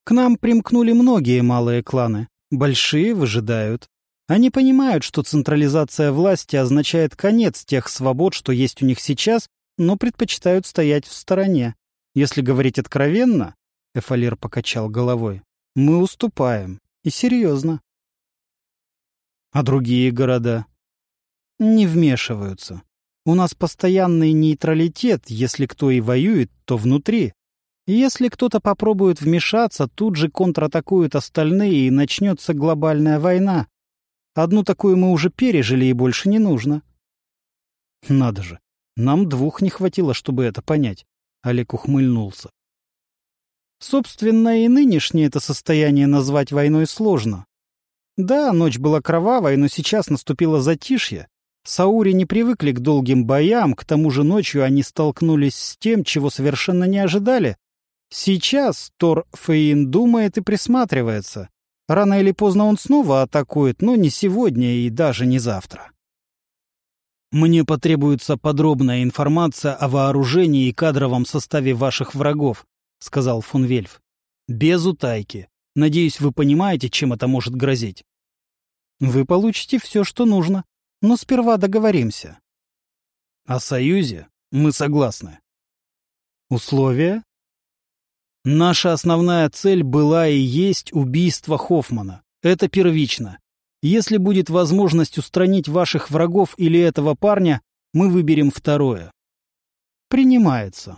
К нам примкнули многие малые кланы. Большие выжидают. Они понимают, что централизация власти означает конец тех свобод, что есть у них сейчас, но предпочитают стоять в стороне. Если говорить откровенно, Эфалир покачал головой, мы уступаем. И серьезно. А другие города? Не вмешиваются. У нас постоянный нейтралитет, если кто и воюет, то внутри. Если кто-то попробует вмешаться, тут же контратакуют остальные и начнется глобальная война. Одну такую мы уже пережили и больше не нужно. Надо же, нам двух не хватило, чтобы это понять. Олег ухмыльнулся. Собственно, и нынешнее это состояние назвать войной сложно. Да, ночь была кровавой, но сейчас наступило затишье, Саури не привыкли к долгим боям, к тому же ночью они столкнулись с тем, чего совершенно не ожидали. Сейчас Тор Фейн думает и присматривается. Рано или поздно он снова атакует, но не сегодня и даже не завтра. Мне потребуется подробная информация о вооружении и кадровом составе ваших врагов, сказал фон Вельф. Без утайки. Надеюсь, вы понимаете, чем это может грозить. Вы получите все, что нужно, но сперва договоримся. О союзе мы согласны. Условия? Наша основная цель была и есть убийство Хоффмана. Это первично. Если будет возможность устранить ваших врагов или этого парня, мы выберем второе. Принимается.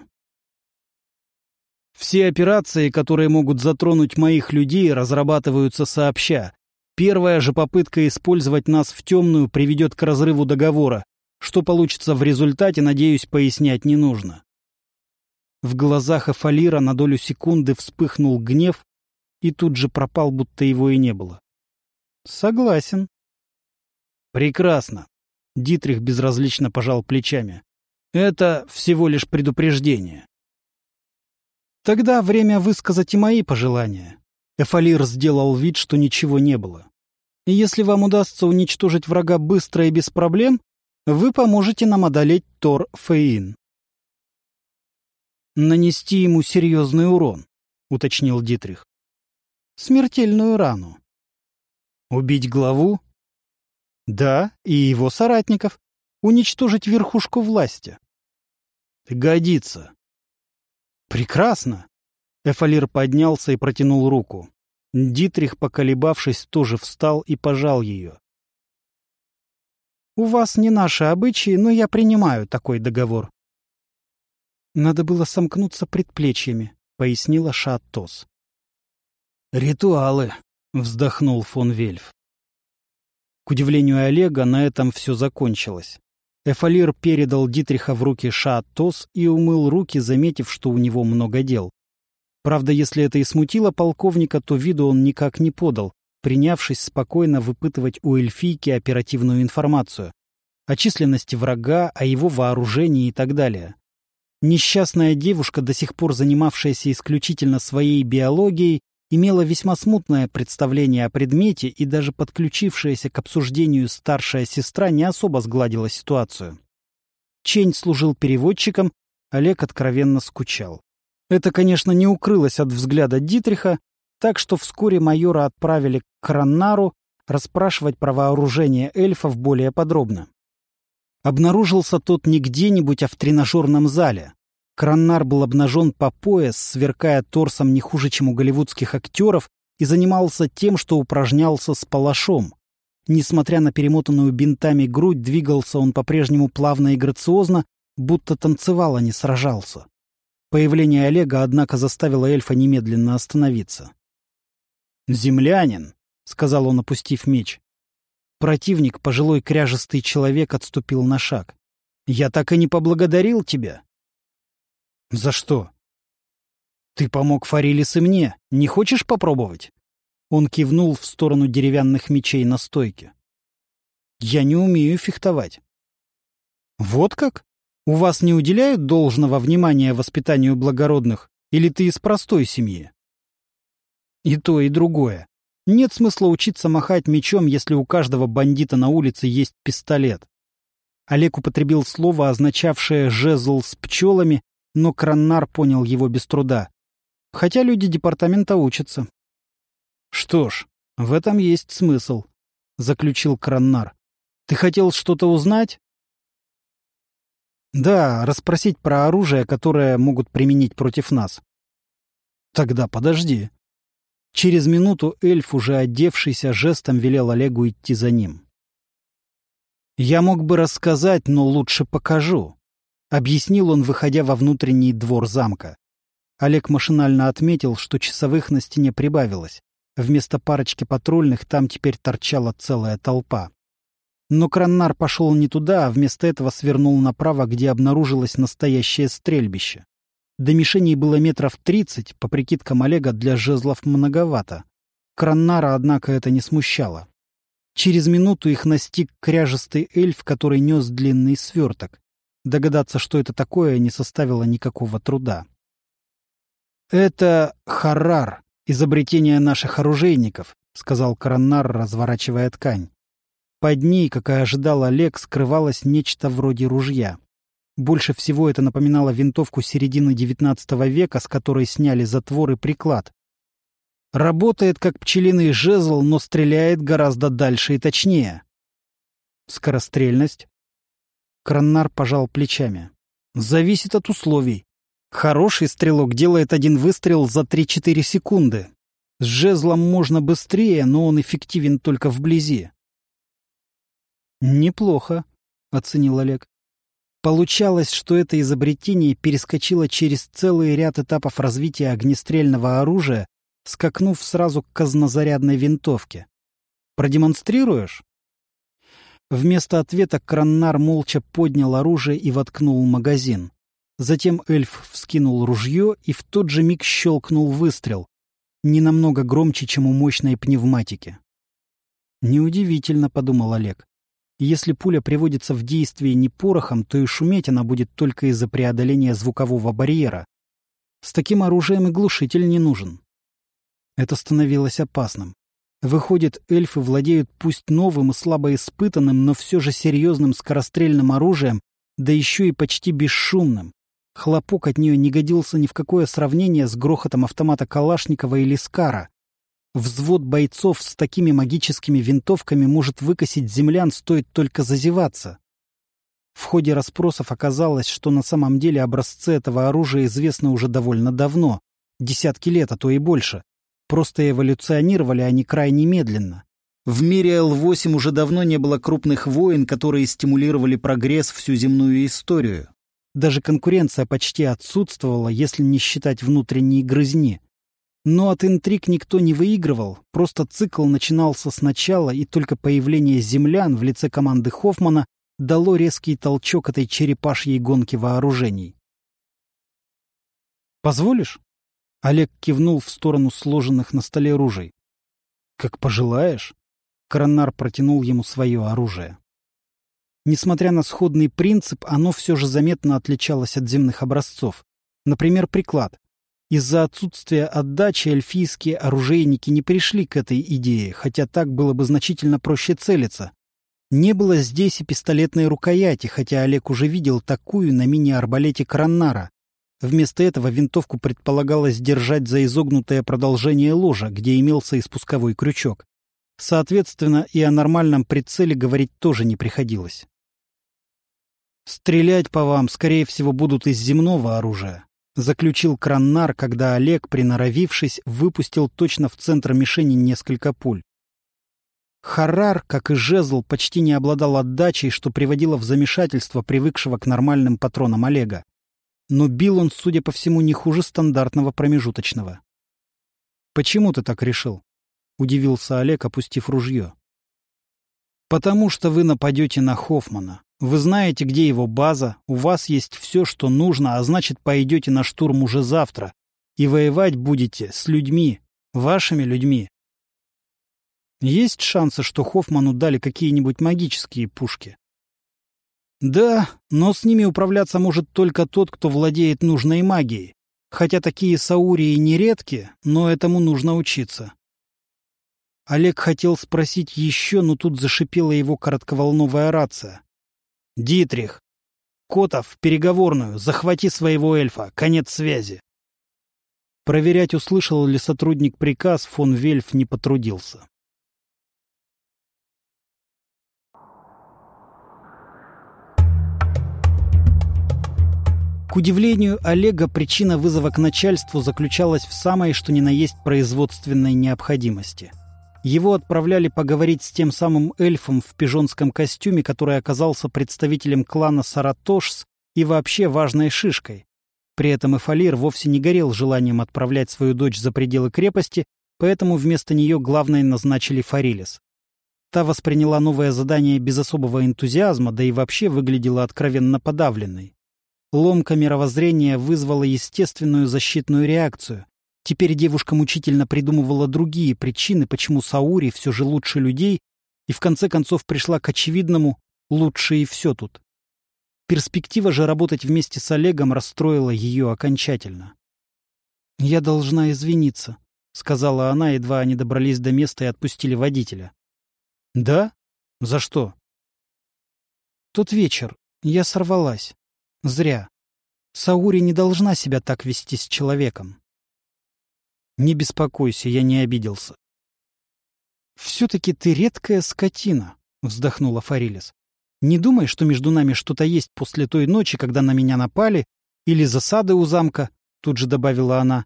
Все операции, которые могут затронуть моих людей, разрабатываются сообща. Первая же попытка использовать нас в темную приведет к разрыву договора. Что получится в результате, надеюсь, пояснять не нужно. В глазах Эфалира на долю секунды вспыхнул гнев и тут же пропал, будто его и не было. Согласен. Прекрасно. Дитрих безразлично пожал плечами. Это всего лишь предупреждение. Тогда время высказать и мои пожелания. Эфалир сделал вид, что ничего не было. И если вам удастся уничтожить врага быстро и без проблем, вы поможете нам одолеть Тор Фейн. «Нанести ему серьезный урон», — уточнил Дитрих. «Смертельную рану». «Убить главу?» «Да, и его соратников. Уничтожить верхушку власти». «Годится». «Прекрасно. Эфалир поднялся и протянул руку. Дитрих, поколебавшись, тоже встал и пожал ее. «У вас не наши обычаи, но я принимаю такой договор». «Надо было сомкнуться предплечьями», — пояснила Шаттос. «Ритуалы», — вздохнул фон Вельф. К удивлению Олега, на этом все закончилось. Эфалир передал Дитриха в руки Шаттос и умыл руки, заметив, что у него много дел. Правда, если это и смутило полковника, то виду он никак не подал, принявшись спокойно выпытывать у эльфийки оперативную информацию о численности врага, о его вооружении и так далее. Несчастная девушка, до сих пор занимавшаяся исключительно своей биологией, имела весьма смутное представление о предмете и даже подключившаяся к обсуждению старшая сестра не особо сгладила ситуацию. Чень служил переводчиком, Олег откровенно скучал. Это, конечно, не укрылось от взгляда Дитриха, так что вскоре майора отправили к Краннару расспрашивать про вооружение эльфов более подробно. Обнаружился тот не где-нибудь, а в тренажерном зале. Краннар был обнажен по пояс, сверкая торсом не хуже, чем у голливудских актеров, и занимался тем, что упражнялся с палашом. Несмотря на перемотанную бинтами грудь, двигался он по-прежнему плавно и грациозно, будто танцевал, а не сражался. Появление Олега, однако, заставило эльфа немедленно остановиться. «Землянин», — сказал он, опустив меч, Противник, пожилой кряжестый человек, отступил на шаг. «Я так и не поблагодарил тебя». «За что?» «Ты помог Фарилис и мне. Не хочешь попробовать?» Он кивнул в сторону деревянных мечей на стойке. «Я не умею фехтовать». «Вот как? У вас не уделяют должного внимания воспитанию благородных, или ты из простой семьи?» «И то, и другое. Нет смысла учиться махать мечом, если у каждого бандита на улице есть пистолет. Олег употребил слово, означавшее «жезл с пчелами», но Краннар понял его без труда. Хотя люди департамента учатся. «Что ж, в этом есть смысл», — заключил Краннар. «Ты хотел что-то узнать?» «Да, расспросить про оружие, которое могут применить против нас». «Тогда подожди», Через минуту эльф, уже одевшийся, жестом велел Олегу идти за ним. «Я мог бы рассказать, но лучше покажу», — объяснил он, выходя во внутренний двор замка. Олег машинально отметил, что часовых на стене прибавилось. Вместо парочки патрульных там теперь торчала целая толпа. Но Краннар пошел не туда, а вместо этого свернул направо, где обнаружилось настоящее стрельбище. До мишеней было метров тридцать, по прикидкам Олега для жезлов многовато. Краннара, однако, это не смущало. Через минуту их настиг кряжестый эльф, который нес длинный сверток. Догадаться, что это такое, не составило никакого труда. «Это Харрар, изобретение наших оружейников», — сказал Краннар, разворачивая ткань. Под ней, как и ожидал Олег, скрывалось нечто вроде ружья. Больше всего это напоминало винтовку середины XIX века, с которой сняли затвор и приклад. Работает как пчелиный жезл, но стреляет гораздо дальше и точнее. Скорострельность. Краннар пожал плечами. Зависит от условий. Хороший стрелок делает один выстрел за 3-4 секунды. С жезлом можно быстрее, но он эффективен только вблизи. «Неплохо», — оценил Олег. Получалось, что это изобретение перескочило через целый ряд этапов развития огнестрельного оружия, скакнув сразу к казнозарядной винтовке. «Продемонстрируешь?» Вместо ответа Краннар молча поднял оружие и воткнул магазин. Затем эльф вскинул ружье и в тот же миг щелкнул выстрел, не намного громче, чем у мощной пневматики. «Неудивительно», — подумал Олег. Если пуля приводится в действие не порохом, то и шуметь она будет только из-за преодоления звукового барьера. С таким оружием и глушитель не нужен. Это становилось опасным. Выходит, эльфы владеют пусть новым и слабо испытанным, но все же серьезным скорострельным оружием, да еще и почти бесшумным. Хлопок от нее не годился ни в какое сравнение с грохотом автомата Калашникова или Скара. Взвод бойцов с такими магическими винтовками может выкосить землян, стоит только зазеваться. В ходе расспросов оказалось, что на самом деле образцы этого оружия известны уже довольно давно, десятки лет, а то и больше. Просто эволюционировали они крайне медленно. В мире Л-8 уже давно не было крупных войн, которые стимулировали прогресс всю земную историю. Даже конкуренция почти отсутствовала, если не считать внутренней грызни. Но от интриг никто не выигрывал, просто цикл начинался сначала, и только появление землян в лице команды Хоффмана дало резкий толчок этой черепашьей гонки вооружений. «Позволишь?» Олег кивнул в сторону сложенных на столе ружей. «Как пожелаешь». Коронар протянул ему свое оружие. Несмотря на сходный принцип, оно все же заметно отличалось от земных образцов. Например, приклад. Из-за отсутствия отдачи эльфийские оружейники не пришли к этой идее, хотя так было бы значительно проще целиться. Не было здесь и пистолетной рукояти, хотя Олег уже видел такую на мини-арбалете Краннара. Вместо этого винтовку предполагалось держать за изогнутое продолжение ложа, где имелся и спусковой крючок. Соответственно, и о нормальном прицеле говорить тоже не приходилось. «Стрелять по вам, скорее всего, будут из земного оружия», — заключил Краннар, когда Олег, приноровившись, выпустил точно в центр мишени несколько пуль. Харрар, как и Жезл, почти не обладал отдачей, что приводило в замешательство привыкшего к нормальным патронам Олега. Но бил он, судя по всему, не хуже стандартного промежуточного. «Почему ты так решил?» — удивился Олег, опустив ружье. «Потому что вы нападете на Хоффмана. Вы знаете, где его база, у вас есть все, что нужно, а значит, пойдете на штурм уже завтра. И воевать будете с людьми, вашими людьми. Есть шансы, что Хоффману дали какие-нибудь магические пушки? Да, но с ними управляться может только тот, кто владеет нужной магией. Хотя такие саурии нередки, но этому нужно учиться. Олег хотел спросить еще, но тут зашипела его коротковолновая рация. Дитрих. Котов, переговорную. Захвати своего эльфа. Конец связи. Проверять, услышал ли сотрудник приказ, фон Вельф не потрудился. К удивлению Олега, причина вызова к начальству заключалась в самой, что ни на есть, производственной необходимости – его отправляли поговорить с тем самым эльфом в пижонском костюме, который оказался представителем клана Саратошс и вообще важной шишкой. При этом Эфалир вовсе не горел желанием отправлять свою дочь за пределы крепости, поэтому вместо нее главной назначили Фарилис. Та восприняла новое задание без особого энтузиазма, да и вообще выглядела откровенно подавленной. Ломка мировоззрения вызвала естественную защитную реакцию. Теперь девушка мучительно придумывала другие причины, почему Саури все же лучше людей, и в конце концов пришла к очевидному «лучше и все тут». Перспектива же работать вместе с Олегом расстроила ее окончательно. «Я должна извиниться», — сказала она, едва они добрались до места и отпустили водителя. «Да? За что?» «Тот вечер. Я сорвалась. Зря. Саури не должна себя так вести с человеком. Не беспокойся, я не обиделся. «Все-таки ты редкая скотина», — вздохнула Фарилис. «Не думай, что между нами что-то есть после той ночи, когда на меня напали, или засады у замка», — тут же добавила она.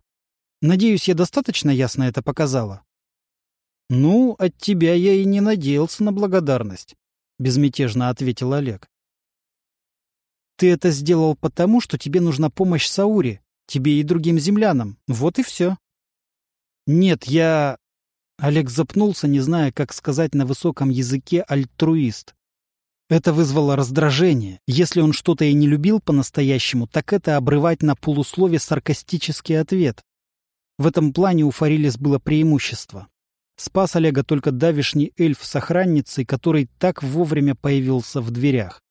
«Надеюсь, я достаточно ясно это показала». «Ну, от тебя я и не надеялся на благодарность», — безмятежно ответил Олег. «Ты это сделал потому, что тебе нужна помощь Сауре, тебе и другим землянам. Вот и все». «Нет, я...» Олег запнулся, не зная, как сказать на высоком языке «альтруист». Это вызвало раздражение. Если он что-то и не любил по-настоящему, так это обрывать на полуслове саркастический ответ. В этом плане у Фарилис было преимущество. Спас Олега только давишний эльф с охранницей, который так вовремя появился в дверях.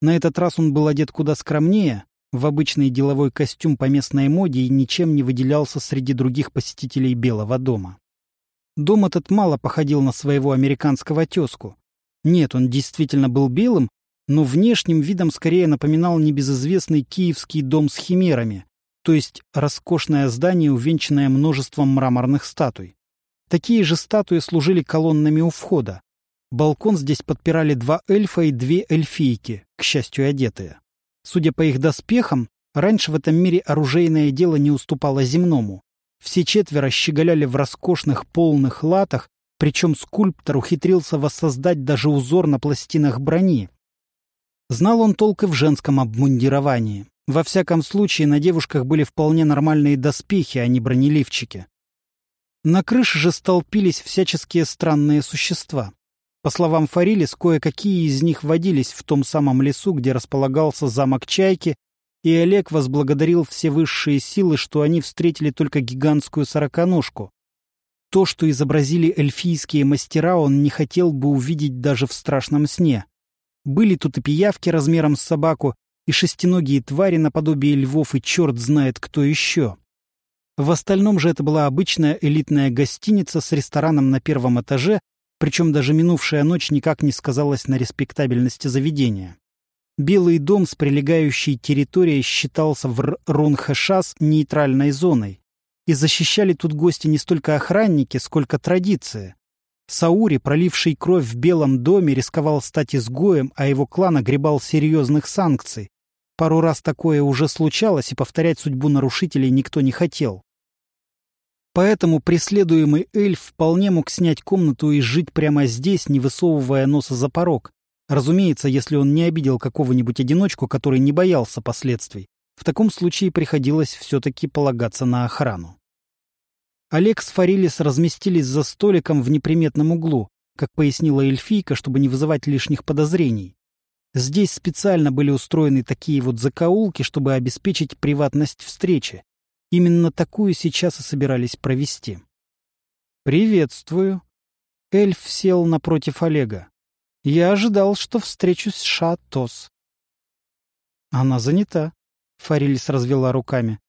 На этот раз он был одет куда скромнее, в обычный деловой костюм по местной моде и ничем не выделялся среди других посетителей Белого дома. Дом этот мало походил на своего американского тезку. Нет, он действительно был белым, но внешним видом скорее напоминал небезызвестный киевский дом с химерами, то есть роскошное здание, увенчанное множеством мраморных статуй. Такие же статуи служили колоннами у входа. Балкон здесь подпирали два эльфа и две эльфийки, к счастью, одетые. Судя по их доспехам, раньше в этом мире оружейное дело не уступало земному. Все четверо щеголяли в роскошных полных латах, причем скульптор ухитрился воссоздать даже узор на пластинах брони. Знал он толк и в женском обмундировании. Во всяком случае, на девушках были вполне нормальные доспехи, а не бронеливчики. На крыше же столпились всяческие странные существа. По словам Фарилис, кое-какие из них водились в том самом лесу, где располагался замок Чайки, и Олег возблагодарил все высшие силы, что они встретили только гигантскую сороконожку. То, что изобразили эльфийские мастера, он не хотел бы увидеть даже в страшном сне. Были тут и пиявки размером с собаку, и шестиногие твари наподобие львов, и черт знает кто еще. В остальном же это была обычная элитная гостиница с рестораном на первом этаже, причем даже минувшая ночь никак не сказалась на респектабельности заведения. Белый дом с прилегающей территорией считался в Рунхэшас нейтральной зоной, и защищали тут гости не столько охранники, сколько традиции. Саури, проливший кровь в Белом доме, рисковал стать изгоем, а его клан огребал серьезных санкций. Пару раз такое уже случалось, и повторять судьбу нарушителей никто не хотел. Поэтому преследуемый эльф вполне мог снять комнату и жить прямо здесь, не высовывая носа за порог. Разумеется, если он не обидел какого-нибудь одиночку, который не боялся последствий. В таком случае приходилось все-таки полагаться на охрану. Олег с Фарилис разместились за столиком в неприметном углу, как пояснила эльфийка, чтобы не вызывать лишних подозрений. Здесь специально были устроены такие вот закоулки, чтобы обеспечить приватность встречи. Именно такую сейчас и собирались провести. «Приветствую». Эльф сел напротив Олега. «Я ожидал, что встречусь с Шатос». «Она занята», — Фарилис развела руками.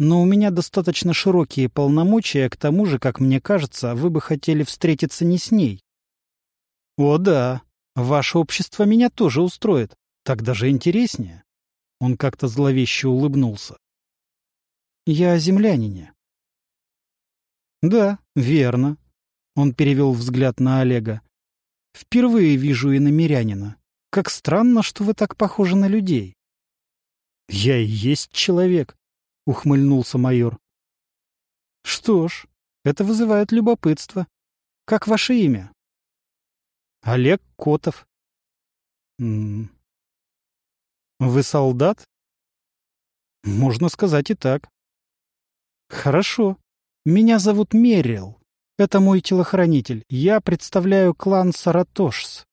Но у меня достаточно широкие полномочия, к тому же, как мне кажется, вы бы хотели встретиться не с ней. О да, ваше общество меня тоже устроит. Так даже интереснее. Он как-то зловеще улыбнулся. Я землянине. Да, верно. Он перевел взгляд на Олега. Впервые вижу иномерянина. Как странно, что вы так похожи на людей. Я и есть человек. — ухмыльнулся майор. «Что ж, это вызывает любопытство. Как ваше имя?» «Олег Котов». «М -м. «Вы солдат?» «Можно сказать и так». «Хорошо. Меня зовут Мерил. Это мой телохранитель. Я представляю клан Саратошс».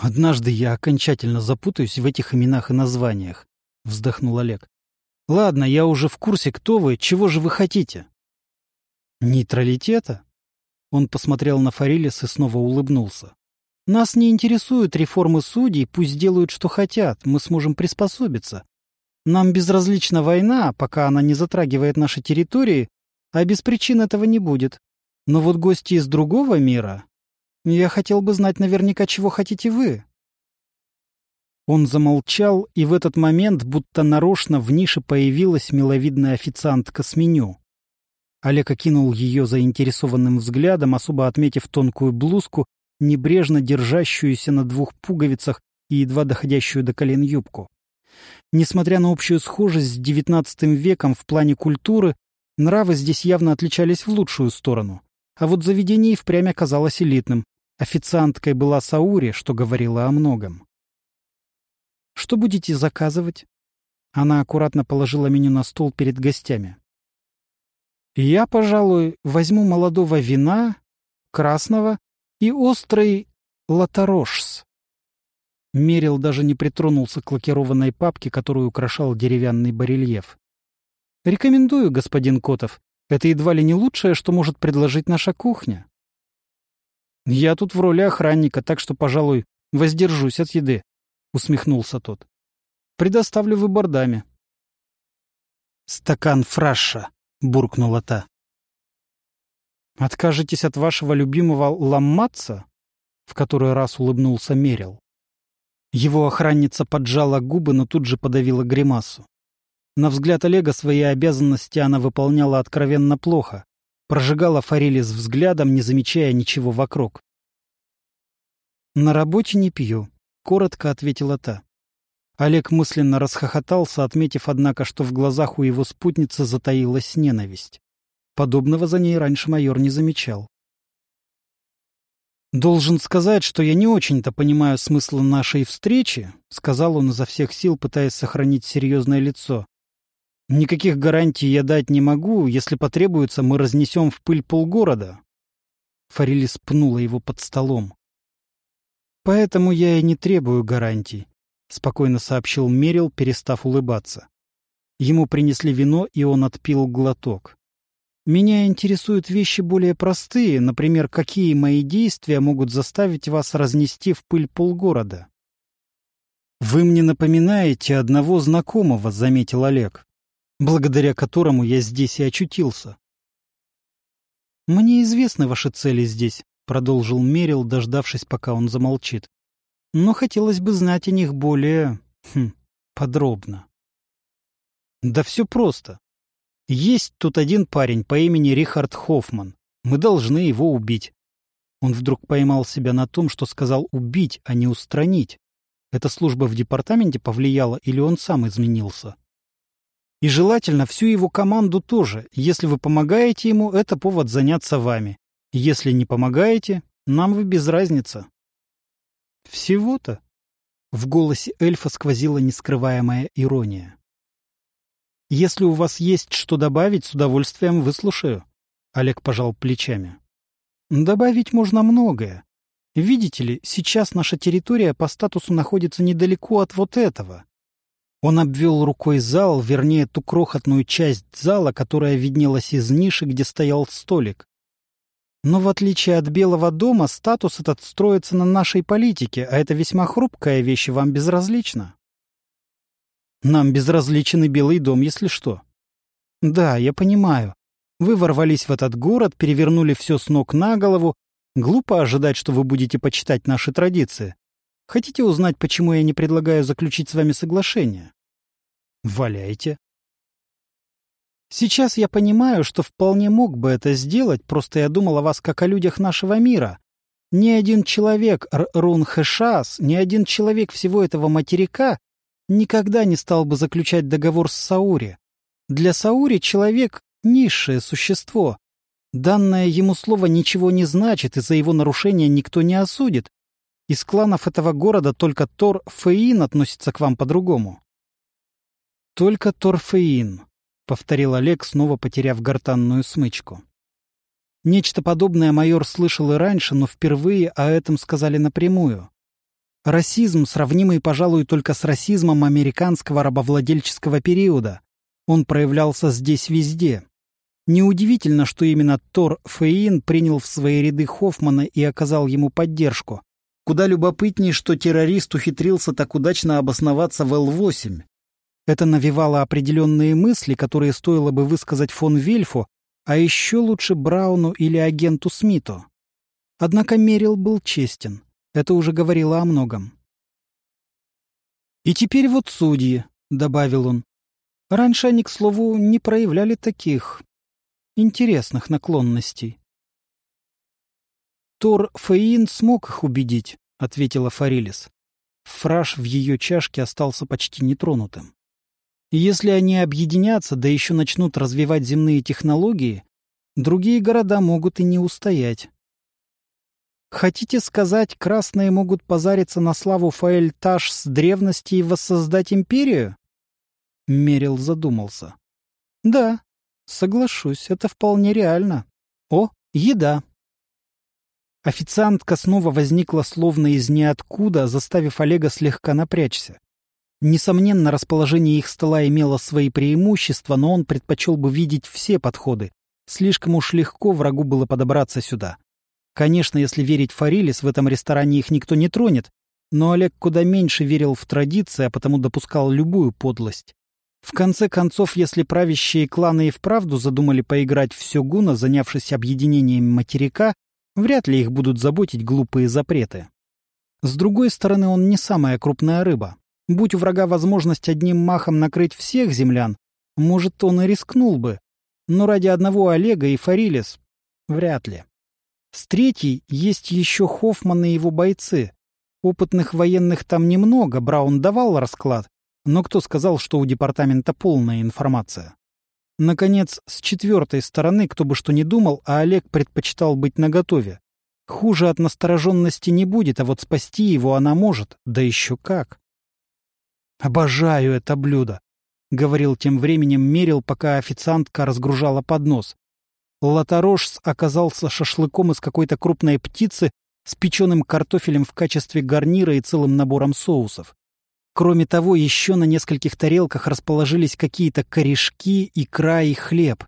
«Однажды я окончательно запутаюсь в этих именах и названиях», — вздохнул Олег. Ладно, я уже в курсе, кто вы, чего же вы хотите? Нейтралитета? Он посмотрел на Фарилис и снова улыбнулся. Нас не интересуют реформы судей, пусть делают, что хотят, мы сможем приспособиться. Нам безразлична война, пока она не затрагивает наши территории, а без причин этого не будет. Но вот гости из другого мира... Я хотел бы знать наверняка, чего хотите вы. Он замолчал, и в этот момент, будто нарочно, в нише появилась миловидная официантка с меню. Олег окинул ее заинтересованным взглядом, особо отметив тонкую блузку, небрежно держащуюся на двух пуговицах и едва доходящую до колен юбку. Несмотря на общую схожесть с XIX веком в плане культуры, нравы здесь явно отличались в лучшую сторону. А вот заведение и впрямь оказалось элитным. Официанткой была Саури, что говорило о многом. Что будете заказывать?» Она аккуратно положила меню на стол перед гостями. «Я, пожалуй, возьму молодого вина, красного и острый латарошс». Мерил даже не притронулся к лакированной папке, которую украшал деревянный барельеф. «Рекомендую, господин Котов. Это едва ли не лучшее, что может предложить наша кухня». «Я тут в роли охранника, так что, пожалуй, воздержусь от еды», усмехнулся тот. Предоставлю выбор даме. Стакан фраша, буркнула та. Откажетесь от вашего любимого ламматца? В который раз улыбнулся Мерил. Его охранница поджала губы, но тут же подавила гримасу. На взгляд Олега свои обязанности она выполняла откровенно плохо. Прожигала Форелис взглядом, не замечая ничего вокруг. «На работе не пью», — коротко ответила та. Олег мысленно расхохотался, отметив, однако, что в глазах у его спутницы затаилась ненависть. Подобного за ней раньше майор не замечал. «Должен сказать, что я не очень-то понимаю смысл нашей встречи», — сказал он изо всех сил, пытаясь сохранить серьезное лицо. «Никаких гарантий я дать не могу. Если потребуется, мы разнесем в пыль полгорода». Фарилис пнула его под столом. Поэтому я и не требую гарантий. — спокойно сообщил Мерил, перестав улыбаться. Ему принесли вино, и он отпил глоток. «Меня интересуют вещи более простые, например, какие мои действия могут заставить вас разнести в пыль полгорода». «Вы мне напоминаете одного знакомого», — заметил Олег, «благодаря которому я здесь и очутился». «Мне известны ваши цели здесь», — продолжил Мерил, дождавшись, пока он замолчит. «Но хотелось бы знать о них более... Хм, подробно». Да все просто. Есть тут один парень по имени Рихард Хоффман. Мы должны его убить. Он вдруг поймал себя на том, что сказал «убить», а не «устранить». Эта служба в департаменте повлияла или он сам изменился? И желательно всю его команду тоже. Если вы помогаете ему, это повод заняться вами. Если не помогаете, нам вы без разницы. Всего-то? В голосе эльфа сквозила нескрываемая ирония. Если у вас есть что добавить, с удовольствием выслушаю. Олег пожал плечами. Добавить можно многое. Видите ли, сейчас наша территория по статусу находится недалеко от вот этого. Он обвел рукой зал, вернее, ту крохотную часть зала, которая виднелась из ниши, где стоял столик. Но в отличие от Белого дома, статус этот строится на нашей политике, а это весьма хрупкая вещь, и вам безразлично. Нам безразличен и Белый дом, если что. Да, я понимаю. Вы ворвались в этот город, перевернули все с ног на голову. Глупо ожидать, что вы будете почитать наши традиции. Хотите узнать, почему я не предлагаю заключить с вами соглашение? Валяйте. Сейчас я понимаю, что вполне мог бы это сделать, просто я думал о вас как о людях нашего мира. Ни один человек Рун Хэшас, ни один человек всего этого материка никогда не стал бы заключать договор с Саури. Для Саури человек — низшее существо. Данное ему слово ничего не значит, и за его нарушение никто не осудит. Из кланов этого города только Тор Феин относится к вам по-другому. «Только Тор Феин», — повторил Олег, снова потеряв гортанную смычку. Нечто подобное майор слышал и раньше, но впервые о этом сказали напрямую. Расизм, сравнимый, пожалуй, только с расизмом американского рабовладельческого периода. Он проявлялся здесь везде. Неудивительно, что именно Тор Фейн принял в свои ряды Хоффмана и оказал ему поддержку. Куда любопытней, что террорист ухитрился так удачно обосноваться в Л-8. Это навевало определенные мысли, которые стоило бы высказать фон Вельфу, а еще лучше Брауну или агенту Смиту. Однако Мерил был честен. Это уже говорило о многом. «И теперь вот судьи», — добавил он. «Раньше они, к слову, не проявляли таких интересных наклонностей». «Тор Фейн смог их убедить», — ответила Фарилис. Фраж в ее чашке остался почти нетронутым. «Если они объединятся, да еще начнут развивать земные технологии, другие города могут и не устоять. Хотите сказать, красные могут позариться на славу Фаэльташ с древности и воссоздать империю? Мерил задумался. Да, соглашусь, это вполне реально. О, еда. Официантка снова возникла словно из ниоткуда, заставив Олега слегка напрячься. Несомненно, расположение их стола имело свои преимущества, но он предпочел бы видеть все подходы. Слишком уж легко врагу было подобраться сюда. Конечно, если верить Фарилис, в этом ресторане их никто не тронет, но Олег куда меньше верил в традиции, а потому допускал любую подлость. В конце концов, если правящие кланы и вправду задумали поиграть в Сёгуна, занявшись объединением материка, вряд ли их будут заботить глупые запреты. С другой стороны, он не самая крупная рыба. Будь у врага возможность одним махом накрыть всех землян, может, он и рискнул бы. Но ради одного Олега и Фарилис — вряд ли. С третьей есть еще Хоффман и его бойцы. Опытных военных там немного, Браун давал расклад, но кто сказал, что у департамента полная информация? Наконец, с четвертой стороны, кто бы что ни думал, а Олег предпочитал быть наготове. Хуже от настороженности не будет, а вот спасти его она может, да еще как. «Обожаю это блюдо», — говорил тем временем Мерил, пока официантка разгружала поднос. Латорожс оказался шашлыком из какой-то крупной птицы с печеным картофелем в качестве гарнира и целым набором соусов. Кроме того, еще на нескольких тарелках расположились какие-то корешки, икра и хлеб.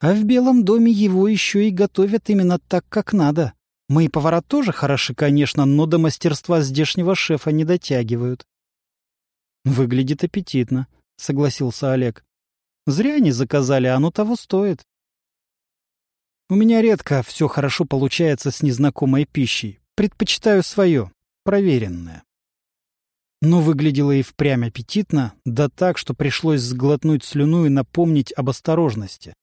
А в Белом доме его еще и готовят именно так, как надо. Мои повара тоже хороши, конечно, но до мастерства здешнего шефа не дотягивают. «Выглядит аппетитно», — согласился Олег. «Зря они заказали, оно того стоит». «У меня редко все хорошо получается с незнакомой пищей. Предпочитаю свое, проверенное». Но выглядело и впрямь аппетитно, да так, что пришлось сглотнуть слюну и напомнить об осторожности.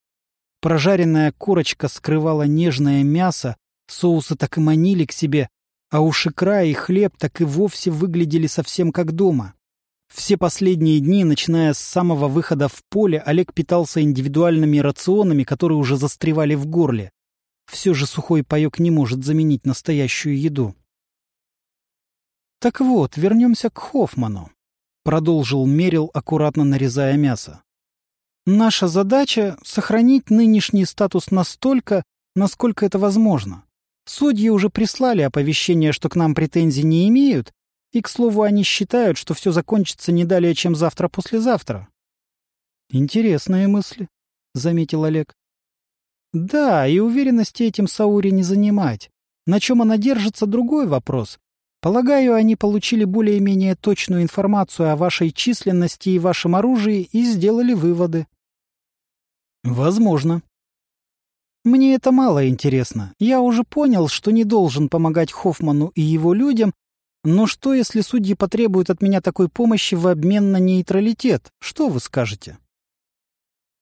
Прожаренная курочка скрывала нежное мясо, соусы так и манили к себе, а уж икра и хлеб так и вовсе выглядели совсем как дома. Все последние дни, начиная с самого выхода в поле, Олег питался индивидуальными рационами, которые уже застревали в горле. Все же сухой паёк не может заменить настоящую еду. «Так вот, вернемся к Хоффману», — продолжил Мерил, аккуратно нарезая мясо. «Наша задача — сохранить нынешний статус настолько, насколько это возможно. Судьи уже прислали оповещение, что к нам претензий не имеют, и, к слову, они считают, что все закончится не далее, чем завтра-послезавтра». «Интересные мысли», — заметил Олег. «Да, и уверенности этим Саури не занимать. На чем она держится — другой вопрос. Полагаю, они получили более-менее точную информацию о вашей численности и вашем оружии и сделали выводы. Возможно. Мне это мало интересно. Я уже понял, что не должен помогать Хоффману и его людям, но что, если судьи потребуют от меня такой помощи в обмен на нейтралитет? Что вы скажете?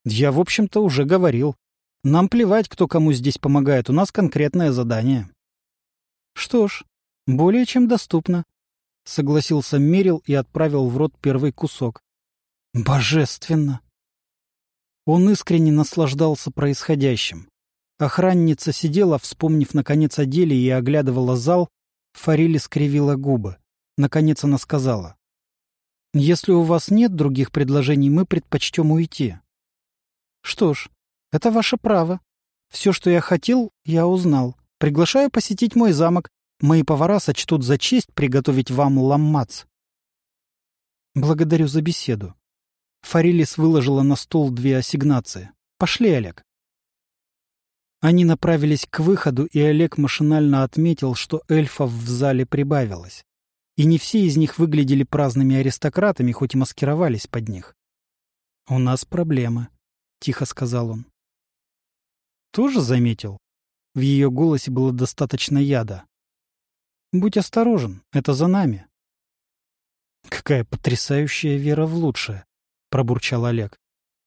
Я, в общем-то, уже говорил. Нам плевать, кто кому здесь помогает, у нас конкретное задание. Что ж, более чем доступно. Согласился Мерил и отправил в рот первый кусок. Божественно! Он искренне наслаждался происходящим. Охранница сидела, вспомнив наконец о деле и оглядывала зал, Фарили скривила губы. Наконец она сказала. «Если у вас нет других предложений, мы предпочтем уйти». «Что ж, это ваше право. Все, что я хотел, я узнал. Приглашаю посетить мой замок. Мои повара сочтут за честь приготовить вам ламмац. Благодарю за беседу. Фарилис выложила на стол две ассигнации. Пошли, Олег. Они направились к выходу, и Олег машинально отметил, что эльфов в зале прибавилось. И не все из них выглядели праздными аристократами, хоть и маскировались под них. «У нас проблемы», — тихо сказал он. «Тоже заметил?» В ее голосе было достаточно яда. Будь осторожен, это за нами. Какая потрясающая вера в лучшее, пробурчал Олег.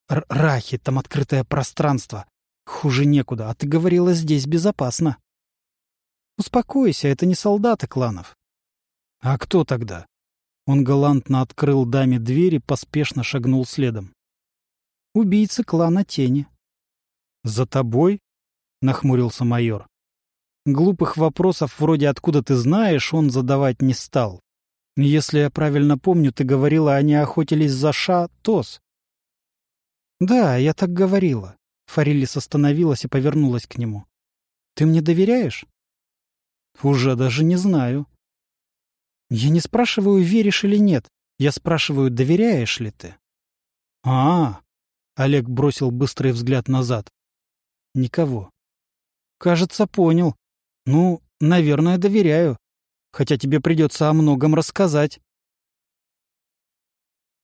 Рахи, там открытое пространство. Хуже некуда, а ты говорила, здесь безопасно. Успокойся, это не солдаты кланов. А кто тогда? Он галантно открыл даме дверь и поспешно шагнул следом. Убийцы клана Тени. За тобой? Нахмурился майор. Глупых вопросов вроде «откуда ты знаешь» он задавать не стал. Если я правильно помню, ты говорила, они охотились за Ша Тос. Да, я так говорила. Фарилис остановилась и повернулась к нему. Ты мне доверяешь? Уже даже не знаю. Я не спрашиваю, веришь или нет. Я спрашиваю, доверяешь ли ты? А, -а, -а Олег бросил быстрый взгляд назад. Никого. Кажется, понял. Ну, наверное, доверяю. Хотя тебе придется о многом рассказать.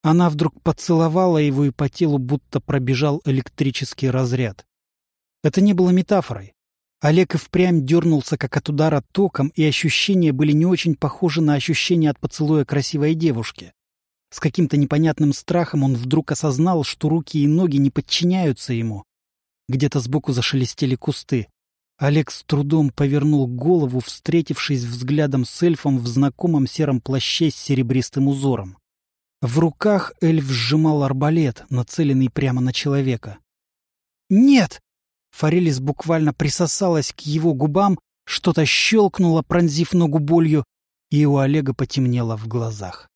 Она вдруг поцеловала его, и по телу будто пробежал электрический разряд. Это не было метафорой. Олег и впрямь дернулся, как от удара током, и ощущения были не очень похожи на ощущения от поцелуя красивой девушки. С каким-то непонятным страхом он вдруг осознал, что руки и ноги не подчиняются ему. Где-то сбоку зашелестели кусты. Олег с трудом повернул голову, встретившись взглядом с эльфом в знакомом сером плаще с серебристым узором. В руках эльф сжимал арбалет, нацеленный прямо на человека. «Нет!» Форелис буквально присосалась к его губам, что-то щелкнуло, пронзив ногу болью, и у Олега потемнело в глазах.